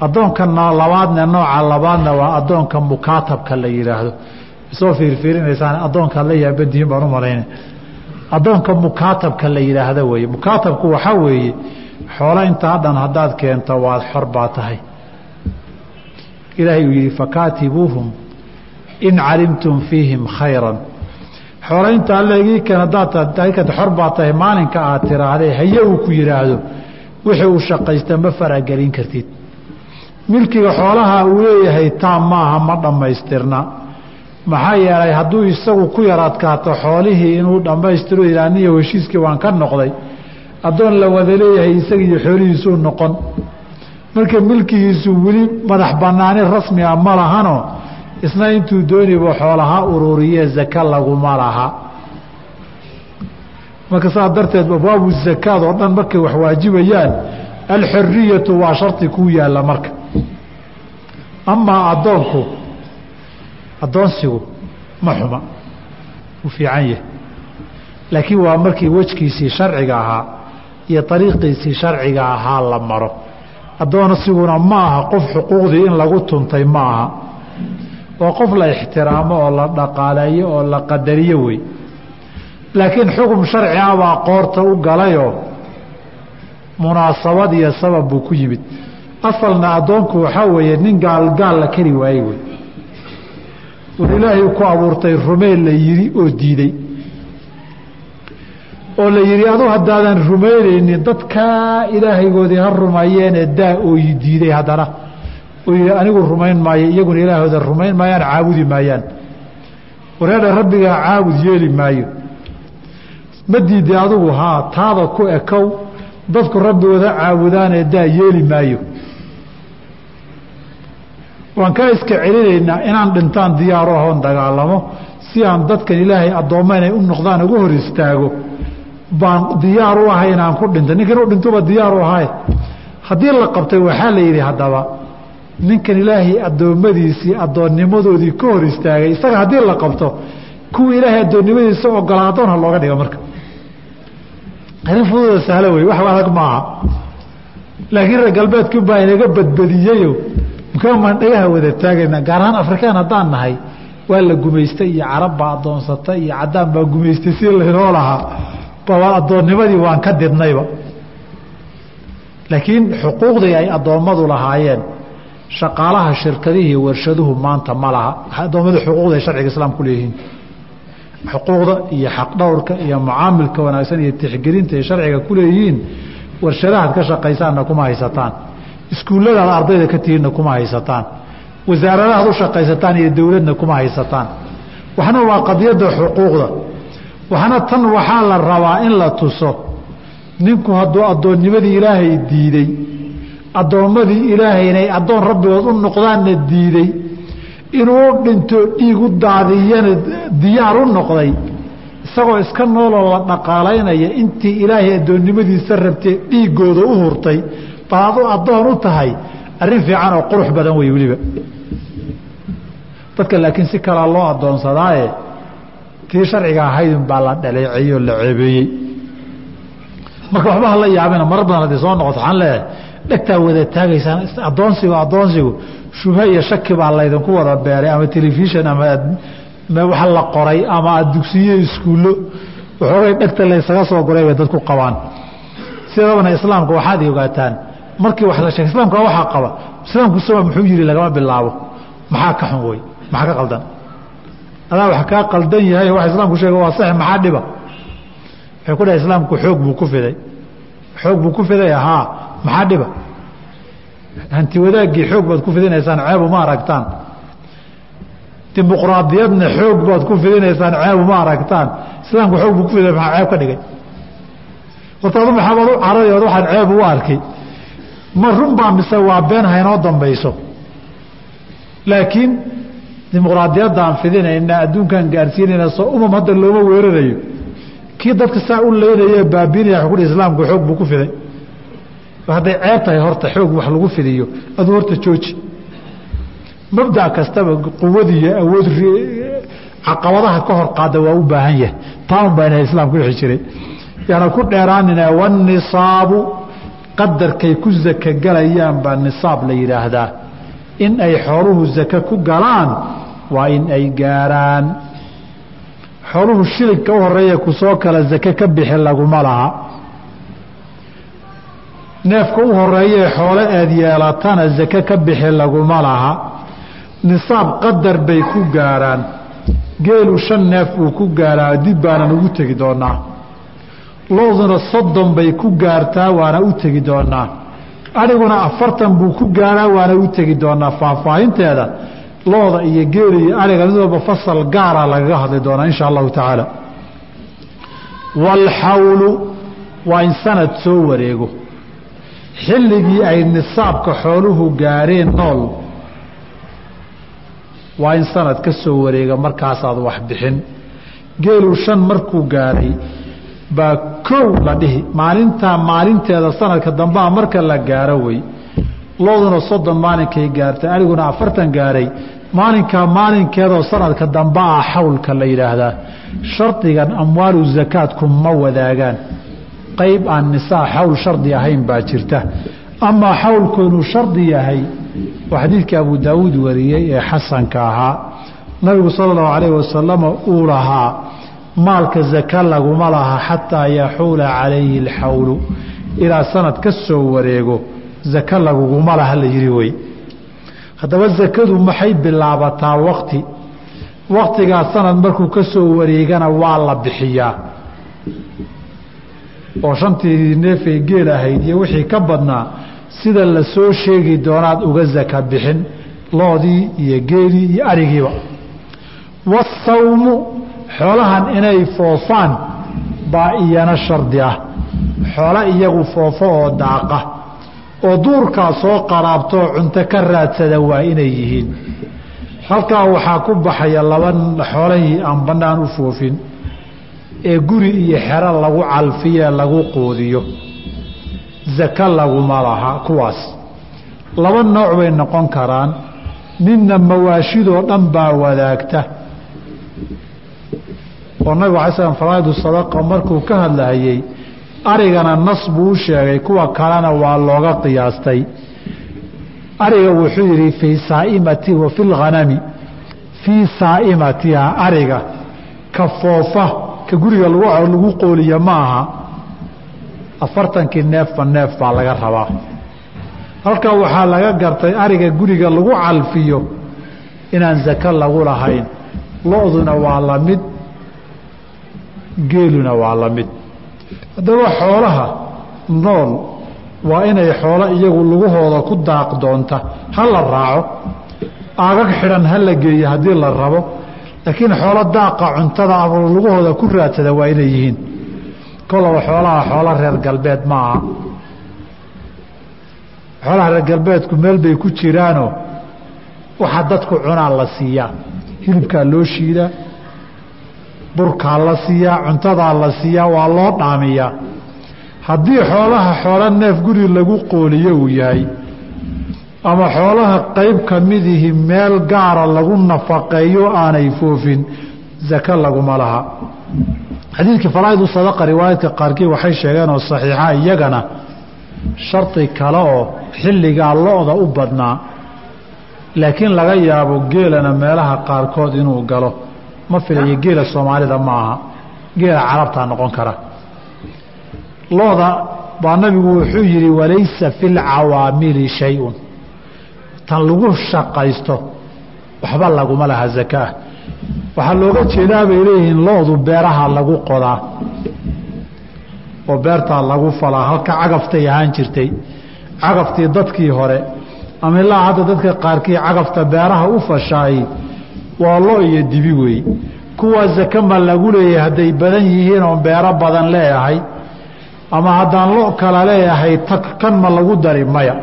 Speaker 2: addoonka labaadne nooca labaadna waa addoonka mukaatabka la yidhaahdo isoo fiirfiirinaysaan addoonkaad la yaabantihiin baan u malayna addoonka mukaatabka la yidhaahdo weeye. Mukaatabku waxaa weeye xoolo intaa dhan haddaad keento waad xor baa tahay. Ilaahay uu yidhi fakaatibuuhum in calimtum fiihim khayran. Xoolo intaa leegii kan haddaad xor baa tahay maalinka aad tiraahday haye uu ku yidhaahdo wixii uu shaqaysta ma faragelin kartid. Milkiga xoolaha uu leeyahay taam maaha ma dhammaystirna maxaa yeelay hadduu isagu ku yar adkaato xoolihii inuu dhammaystiro ilaaniya heshiiskii waan ka noqday addoon la wada leeyahay isaga iyo xoolihiisuu noqon. Marka milkigiisu weli madax banaani rasmi ah ma lahano isna intuu dooniba xoolaha ururiye zaka laguma laha. Marka saas darteed abwaabu zakaad oo dhan markay wax waajibayaan alxoriyatu waa shardi kuu yaalla marka. Amaa addoonku addoonsigu ma xuma. Wuu fiican yahay. Laakiin waa markii wejkiisii sharciga ahaa iyo ariiqiisii sharciga ahaa la maro. Addoonsiguna ma aha qof xuquuqdii in lagu tuntay ma aha. Waa qof la ixtiraamo oo la dhaqaaleeyo oo la qadariyo wey. Laakiin xukum sharci ah baa qoorta u galayoo munaasabad iyo sabab buu ku yimid. Asalna addoonku waxaa weeye nin gaalgaal la kari waaye wey war ilaahay ku abuurtay rumeen la yidhi oo diiday. Oo la yidhi adu haddaadan rumaynaynin dadkaa ilaahaygoodii ha rumeeyeene daa oo diiday haddana. Oo yidhi anigu rumayn maayo iyaguna ilaahooda rumayn maayaan caabudi maayaan. Wareedha rabbigaa caabud yeeli maayo. Ma diiday adugu haa taada ku ekow dadku rabbigooda caabudaanee daa yeeli maayo waan kaa iska celinaynaa inaan dhintaan diyaaru ahoon dagaalamo si aan dadkan ilaahay addoomma inay u noqdaan uga hor istaago baan diyaar u ahay inaan ku dhinto ninkan u dhintuba diyaar u ahay. Haddii la qabtay waxaa la yidhi haddaba
Speaker 1: ninkan ilaahay addoommadiisii addoonnimadoodii ka hor istaagay. Isaga haddii la qabto kuwa ilaahay addoonnimadiisa ogola addoon ha looga dhigo marka. Arrin fududa sahlo wey wax adag maaha. Laakiin reer galbeedkii inaga badbadiyeyo mukaamaan dhagaha wada taagayna gaar ahaan afrikaan haddaan nahay waa la gumaystay iyo carab baa addoonsatay iyo caddaan baa gumaystay si laynoo lahaa addoonnimadii waan ka didnayba laakiin xuquuqdii ay addoommadu lahaayeen shaqaalaha shirkadihii warshaduhu maanta ma laha. Addoommadu xuquuqda ay sharciga islaamku leeyihiin. Xuquuqda iyo xaqdhowrka iyo mucaamilka wanaagsan iyo tixgelinta ay sharciga ku leeyihiin warshadahaad ka shaqaysaanna kuma haysataan iskuulladaad ardayda ka tihiinna kuma haysataan. Wasaaradahaad u shaqaysataan iyo dowladna kuma haysataan. Waxna waa qadiyadda xuquuqda. Waxna tan waxaa la rabaa in la tuso. Ninku hadduu addoonnimadii ilaahay diiday addoommadii ilaahay inay addoon rabbigood u noqdaanna diiday inuu dhinto dhiig u daadiyana diyaar u noqday isagoo iska nooloo la dhaqaalaynaya intii ilaahay addoonnimadiisa rabtee dhiiggooda u hurtay baad u addoon u tahay arrin fiican oo qurux badan wey weliba. Dadka laakiin si kalaa loo addoonsadaaye tii sharciga ahaydun baa la dhaleeceeyey oo la ceebeeyey. Marka waxba hala yaabina marar badan hadday soo noqoto waxaan leeyahay dhegtaa wada taagaysaan addoonsigu addoonsigu shubha iyo shaki baa laydinku wada beeray ama telefishon ama waxa la qoray ama dugsiyo iskuullo. Waxoogay dhegta laysaga soo goray bay dadku qabaan. Sidabana islaamka waxaad ogaataan markii wax la sheeg islaamka waxaa qaba islaamku sama muxuu yidhi lagama bilaabo maxaa ka xun wey maxaa ka qaldan? Adaa wax kaa qaldan yahay wax islaamku sheega waa sax maxaa dhiba? Waxay ku dhahay islaamku xoog buu ku fiday xoog buu ku fiday haa maxaa dhiba? Hanti wadaaggii xoog baad ku fidinaysaan ceebu ma aragtaan. Dimuqraadiyadna xoog baad ku fidinaysaan ceebu ma aragtaan. Islaamku xoog buu ku fiday maxaa ceeb ka dhigay? Horta adu maxaabad u carari ood waxaad ceeb ugu arkay ma run mise waa been haynoo dambayso? Laakiin dimuqraadiyaddaan fidinayna adduunkan gaarsiinayna umam hadda looma weerarayo. Kii dadka saa u leynaya baabiinaya wa ku islaamku xoog buu ku fiday. Hadday ceeb tahay horta xoog wax lagu fidiyo. Aduu horta jooji. Mabda kastaba quwadiiyo awood caqabadaha ka hor qaada waa u baahan yahay. Taan baa islaamku wixi jiray. Yaana ku dheeraanina wanisaabu qadarkay ku zaka galayaan baa nisaab la yidhaahdaa. In ay xooluhu zaka ku galaan waa in ay gaaraan. Xooluhu shilinka u horreeya ku soo kala zake ka bixi laguma laha. Neefka u horeeyee xoolo eed yeelatana zake ka bixi laguma laha. Nisaab qadar bay ku gaaraan. Geelu shan neef uu ku gaaraa dib baanan ugu tegi doonaa looduna soddon bay ku gaartaa waana u tegi doonaa adhiguna afartan buu ku gaaraa waana u tegi doonaa faahfaahinteeda looda iyo geela iyo adhiga mid walba fasal gaara lagaga hadli doonaa insha allahu tacaala. Waalxawlu waa in sanad soo wareego. Xilligii ay nisaabka xooluhu gaareen nool waa in sanad ka soo wareega markaasaad wax bixin. Geelu shan markuu gaaray baa kow la dhihi. Maalintaa maalinteeda sanadka dambaa marka la gaaro wey. Looduna soddon maalinkay gaartay aniguna afartan gaaray. Maalinkaa maalinkeedoo sanadka damba ah xawlka la yidhaahdaa. Shardigan amwaalu zakaadku ma wadaagaan. Qayb aan nisaa xawl shardi ahayn baa jirta. Amaa xawlku inuu shardi yahay waa xadiidkii abu daawuud wariyey ee xasanka ahaa. Nabigu sala allahu calayh wasalama uu lahaa maalka zaka laguma laha xataa yaxuula calayhi alxawlu. Ilaa sanad ka soo wareego zaka laguguma laha la yidhi wey haddaba zakadu maxay bilaabataa wakti waktigaa sanad markuu ka soo wareegana waa la bixiyaa. Oo shantii neefay geel ahayd iyo wixii ka badnaa sida la soo sheegi doonaad uga zaka bixin loodii iyo geelii iyo arigiiba. Wasawmu xoolahan inay foofaan baa iyana shardi ah. Xoolo iyagu foofo oo daaqa oo duurkaa soo qaraabtoo cunto ka raadsada waa inay yihiin. Halkaa waxaa ku baxaya laba xoolahii aan bannaan u foofin ee guri iyo xero lagu calfiye lagu quudiyo. Zaka laguma laha kuwaas. Laba nooc bay noqon karaan. Midna mawaashidoo dhan baa wadaagta oo nabig alay slam faraa'idu sadaqa markuu ka hadlahayey arigana nas buu sheegay kuwa kalena waa looga qiyaastay. Ariga wuxuu yidhi fii saa'imati wa fi lghanami fii saa'imatiha ariga ka foofa ka guriga lagu qooliya ma aha. Afartankii neefba neef baa laga rabaa. Halkaa waxaa laga gartay ariga guriga lagu calfiyo inaan zako lagu lahayn. Lo-duna waa la mid geeluna waa la mid. Haddaba xoolaha nool waa inay xoolo iyagu lugahooda ku daaq doonta ha la raaco. Aagag xidhan ha la geeyo haddii la rabo laakiin xoolo daaqa cuntada ama lugahooda ku raadsada waa inay yihiin. Kolaba xoolaha xoolo reer galbeed ma aha. Xoolaha reer galbeedku meel bay ku jiraanoo waxaa dadku cunaa la siiyaa hilibkaa loo shiidaa burkaa la siiyaa cuntadaa la siiyaa waa loo dhaamiyaa. Haddii xoolaha xoolo neef guri lagu qooliyo uu yahay ama xoolaha qayb ka midihi meel gaara lagu nafaqeeyo aanay foofin zako laguma laha. Xadiidkii faraa'idu sadaqa riwaayadka qaarkii waxay sheegeen oo saxiixa iyagana shardi kale oo xilligaa lo-da u badnaa laakiin laga yaabo geelana meelaha qaarkood inuu galo ma filayo geela soomaalida ma aha geela carabtaa noqon kara. Looda baa nabigu wuxuu yidhi walaysa fi lcawaamili shay-un. Tan lagu shaqaysto waxba laguma laha zakaa waxaa looga jeedaa bay leeyihiin loodu beeraha lagu qodaa oo beertaa lagu falaa halka cagaftay ahaan jirtay. Cagaftii dadkii hore ama ilaa hadda dadka qaarkii cagafta beeraha u fashaay waa lo iyo dibi weey. Kuwaa zake ma lagu leeyahay hadday badan yihiin oon beero badan leeyahay ama haddaan lo kala leeyahay kan ma lagu dari maya.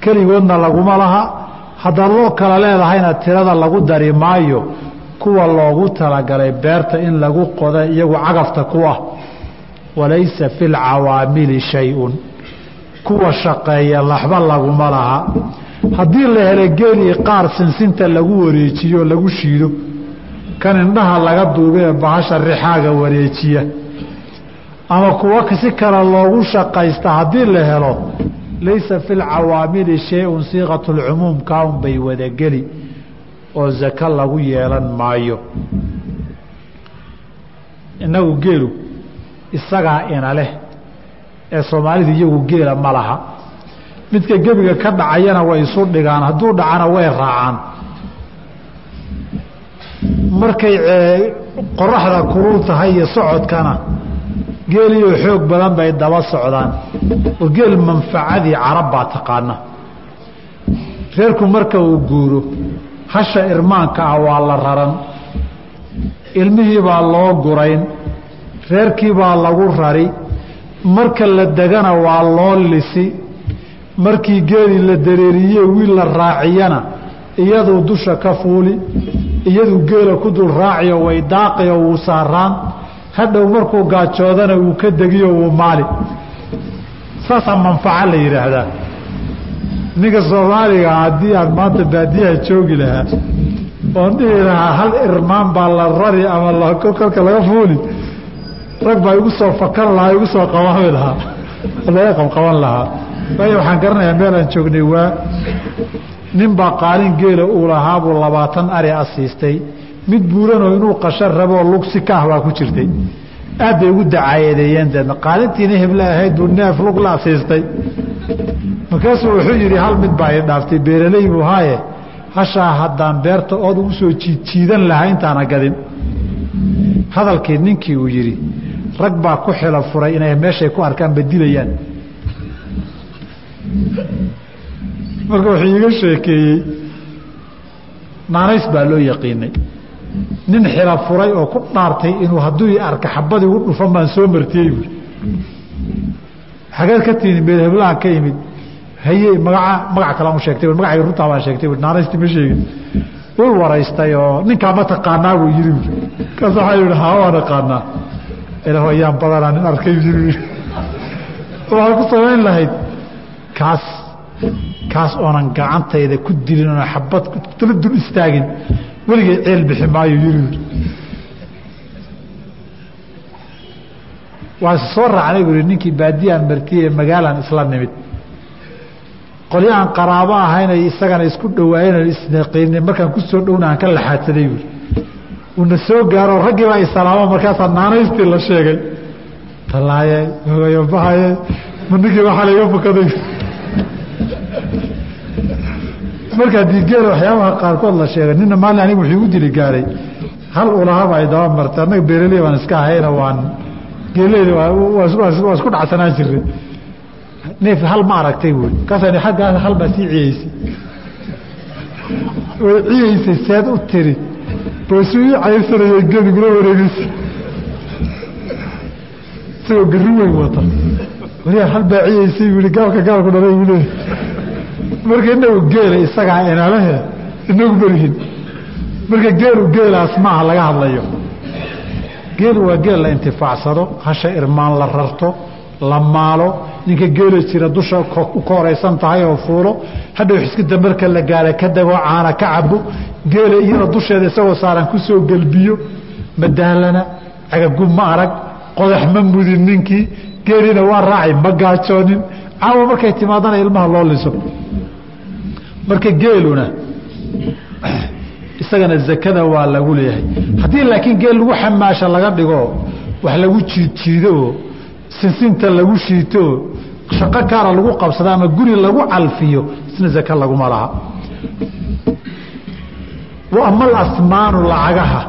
Speaker 1: Keligoodna laguma laha. Haddaad lo kala leedahayna tirada lagu dari maayo kuwa loogu talagalay beerta in lagu qoda iyagu cagafta ku ah. Walaysa fi lcawaamili shay-un. Kuwa shaqeeya laxba laguma laha haddii la helo geelii qaar sinsinta lagu wareejiyo lagu shiido kan indhaha laga duubee bahasha rixaaga wareejiya. Ama kuwa si kale loogu shaqaysta haddii la helo laysa fi lcawaamili shay-un lcumuum kaaun bay wadageli oo zako lagu yeelan maayo. Innagu geelu isagaa ina leh ee soomaalidu iyagu geela ma laha midka gebiga ka dhacayana way isu dhigaan hadduu dhacana way raacaan. Markay qoraxda kulul tahay iyo socodkana geeliyo xoog badan bay daba socdaan. Oo geel manfacadii carab baa taqaana reerku marka uu guuro hasha irmaanka ah waa la raran. Ilmihii baa loo gurayn reerkii baa lagu rari. Marka la degana waa loo lisi markii geeli la dareeriye wiil la raaciyana iyaduu dusha ka fuuli iyaduu geela ku dul raaciyo way daaqiyo wuu saaraan. Hadhow markuu gaajoodana wuu ka degiyo wuu maali. Saasaa manfaco la yidhaahdaa. Ninka soomaaliga haddii aan maanta baadiyaha joogi lahaa oon dhihi lahaa hal irmaan baa la rari ama kolka laga fuuli? Rag baa igu soo fakan lahaa igu soo qabaami lahaa. Laga qabqaban lahaa waayo waxaan garanayaa meel aan joognay waa nin baa qaalin geela uu lahaabuu labaatan ari a siistay. Mid buuranoo inuu qashan raboo lugsi ka ah baa ku jirtay. Aad bay ugu dacaayadeeyeen deedna qaalintiina heble ahayd buu neef lug siistay. Markaasuu wuxuu yidhi hal mid baa i dhaaftay beeraley buu haaye. Hashaa haddaan beerta ood ugu soo jiidjiidan lahaa intaana gadin. Hadalkii ninkii uu yidhi rag baa ku xilo furay inay meeshay ku arkaan badilayaan marka wuxuu iiga sheekeeyey naanays baa loo yaqiinay. Nin xilo furay oo ku dhaartay inuu hadduu arka xabadii u dhufan baan soo martiyey buui xageed ka timi meelheblahan ka yimid. Haye magaa magac kalean sheegtay magacayga runtaa baan sheegtay naanaysti ma sheegin. Wuu waraystay oo ninkaa ma taqaanaa buu yidhi kaas waxaa yihi haa waan aqaanaa ilaah ayaan badanaa nin arkay yii waxaad ku samayn lahayd kaas kaas oonan gacantayda ku dilin oona xabad tala dul istaagin. Weligay ceel bixi maayo yiri waan soo raacnay buui ninkii baadiyaan martiyey magaalaan isla nimid. Qolyahan qaraabo ahaynay isagana isku dhawaayeen isnaqiinay markaan ku soo dhowna aan ka laxaadsaday buui uuna soo gaaro raggii baa isalaamo markaasaa naanaystii la sheegay. Talaaye bahaye ma ninkii waxaa laiga fukaday markaa diigeel waxyaabaha qaarkood la sheegay nina maalin anigu wuxuu igu dili gaaray hal ulahaba ay daba martay annaga beeraley baan iska ahayna waan geeleyda waa isku dhacsanaan jirnay. Neef hal ma aragtay buui markaasa aggaas hal baa sii ciyeysay. Way ciyeysay seed u tiri. Boosu ii cayrsanaya geed igula wareegeysa isagoo gari weyn wata waliyaa hal baa ciyeysay buui gaalka gaalku dhalay buu marka inagu geela isagaa inalahe inagu berihin. Marka geelu geelaas maaha laga hadlayo. Geelu waa geel la intifaacsado hasha irmaan la rarto la maalo ninka geela jira dusha u kooraysan tahay oo fuulo hadhow xiskida marka la gaara ka dagoo caana ka cabo geela iyada dusheeda isagoo saaran ku soo gelbiyo ma daalana cagagub ma arag qodax ma mudin ninkii geeliina waa raacay ma gaajoonin. Caawa markay timaadana ilmaha loo liso. Marka geeluna isagana zakada waa lagu leeyahay. Haddii laakiin geel lagu xamaasha laga dhigo wax lagu jiidjiidooo sinsinta lagu shiitoo shaqo kaara lagu qabsado ama guri lagu calfiyo isna zaka laguma laha. Wa ama alasmaanu lacagaha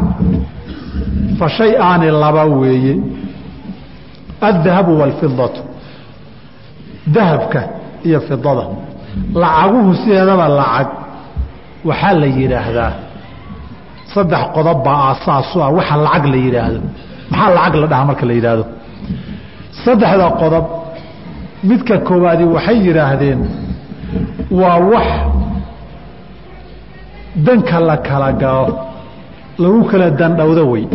Speaker 1: fa shay-aani laba weeye addahabu waalfidatu dahabka iyo fidada lacaguhu sideedaba lacag waxaa la yidhaahdaa saddex qodob baa aasaasu ah waxa lacag la yidhaahdo maxaa lacag la dhahaa marka la yidhaahdo saddexda qodob midka koowaadi waxay yidhaahdeen waa wax danka la kala galo lagu kala dandhowdo wey